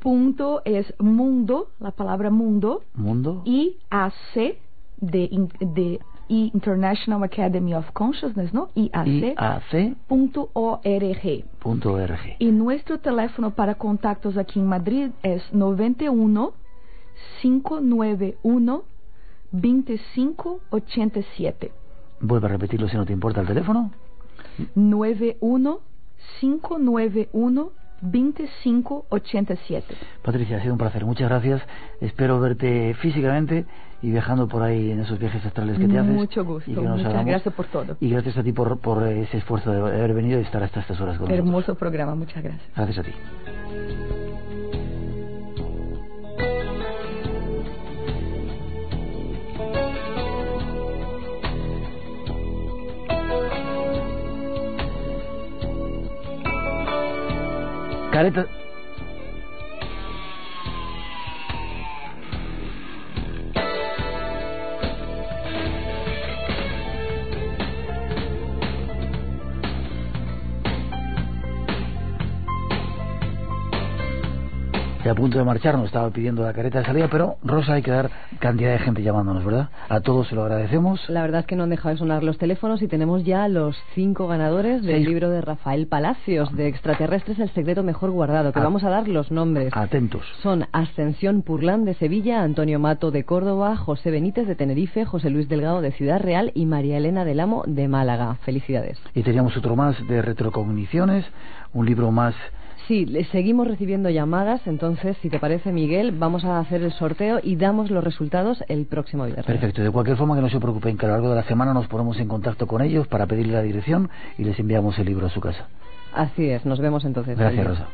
Punto es mundo, la palabra mundo, Mundo. IAC de, in- de International Academy of Consciousness, ¿no? IAC. IAC.org. Y nuestro teléfono para contactos aquí en Madrid es 91 591 2587. Vuelve a repetirlo si no te importa el teléfono. 91 591 2587. Patricia, ha sido un placer. Muchas gracias. Espero verte físicamente y viajando por ahí en esos viajes astrales que te haces. Mucho gusto. y que nos Muchas hagamos. gracias por todo. Y gracias a ti por, por ese esfuerzo de haber venido y estar hasta estas horas con nosotros. Hermoso programa, muchas gracias. Gracias a ti. Careta. A punto de marchar nos estaba pidiendo la careta de salida, pero Rosa hay que dar cantidad de gente llamándonos, ¿verdad? A todos se lo agradecemos. La verdad es que no han dejado de sonar los teléfonos y tenemos ya los cinco ganadores del libro de Rafael Palacios, de Extraterrestres, el secreto mejor guardado, que vamos a dar los nombres. Atentos. Son Ascensión Purlán de Sevilla, Antonio Mato de Córdoba, José Benítez de Tenerife, José Luis Delgado de Ciudad Real y María Elena del Amo de Málaga. Felicidades. Y teníamos otro más de retrocogniciones, un libro más Sí, le seguimos recibiendo llamadas, entonces, si te parece, Miguel, vamos a hacer el sorteo y damos los resultados el próximo viernes. Perfecto, de cualquier forma que no se preocupen, que a lo largo de la semana nos ponemos en contacto con ellos para pedirle la dirección y les enviamos el libro a su casa. Así es, nos vemos entonces. Gracias, Rosa.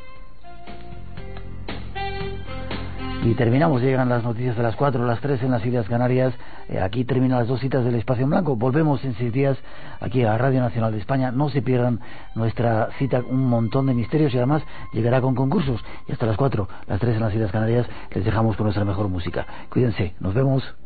Y terminamos, llegan las noticias de las 4 o las 3 en las Islas Canarias. Eh, aquí terminan las dos citas del Espacio en Blanco. Volvemos en seis días aquí a Radio Nacional de España. No se pierdan nuestra cita, un montón de misterios y además llegará con concursos. Y hasta las 4, las 3 en las Islas Canarias les dejamos con nuestra mejor música. Cuídense, nos vemos.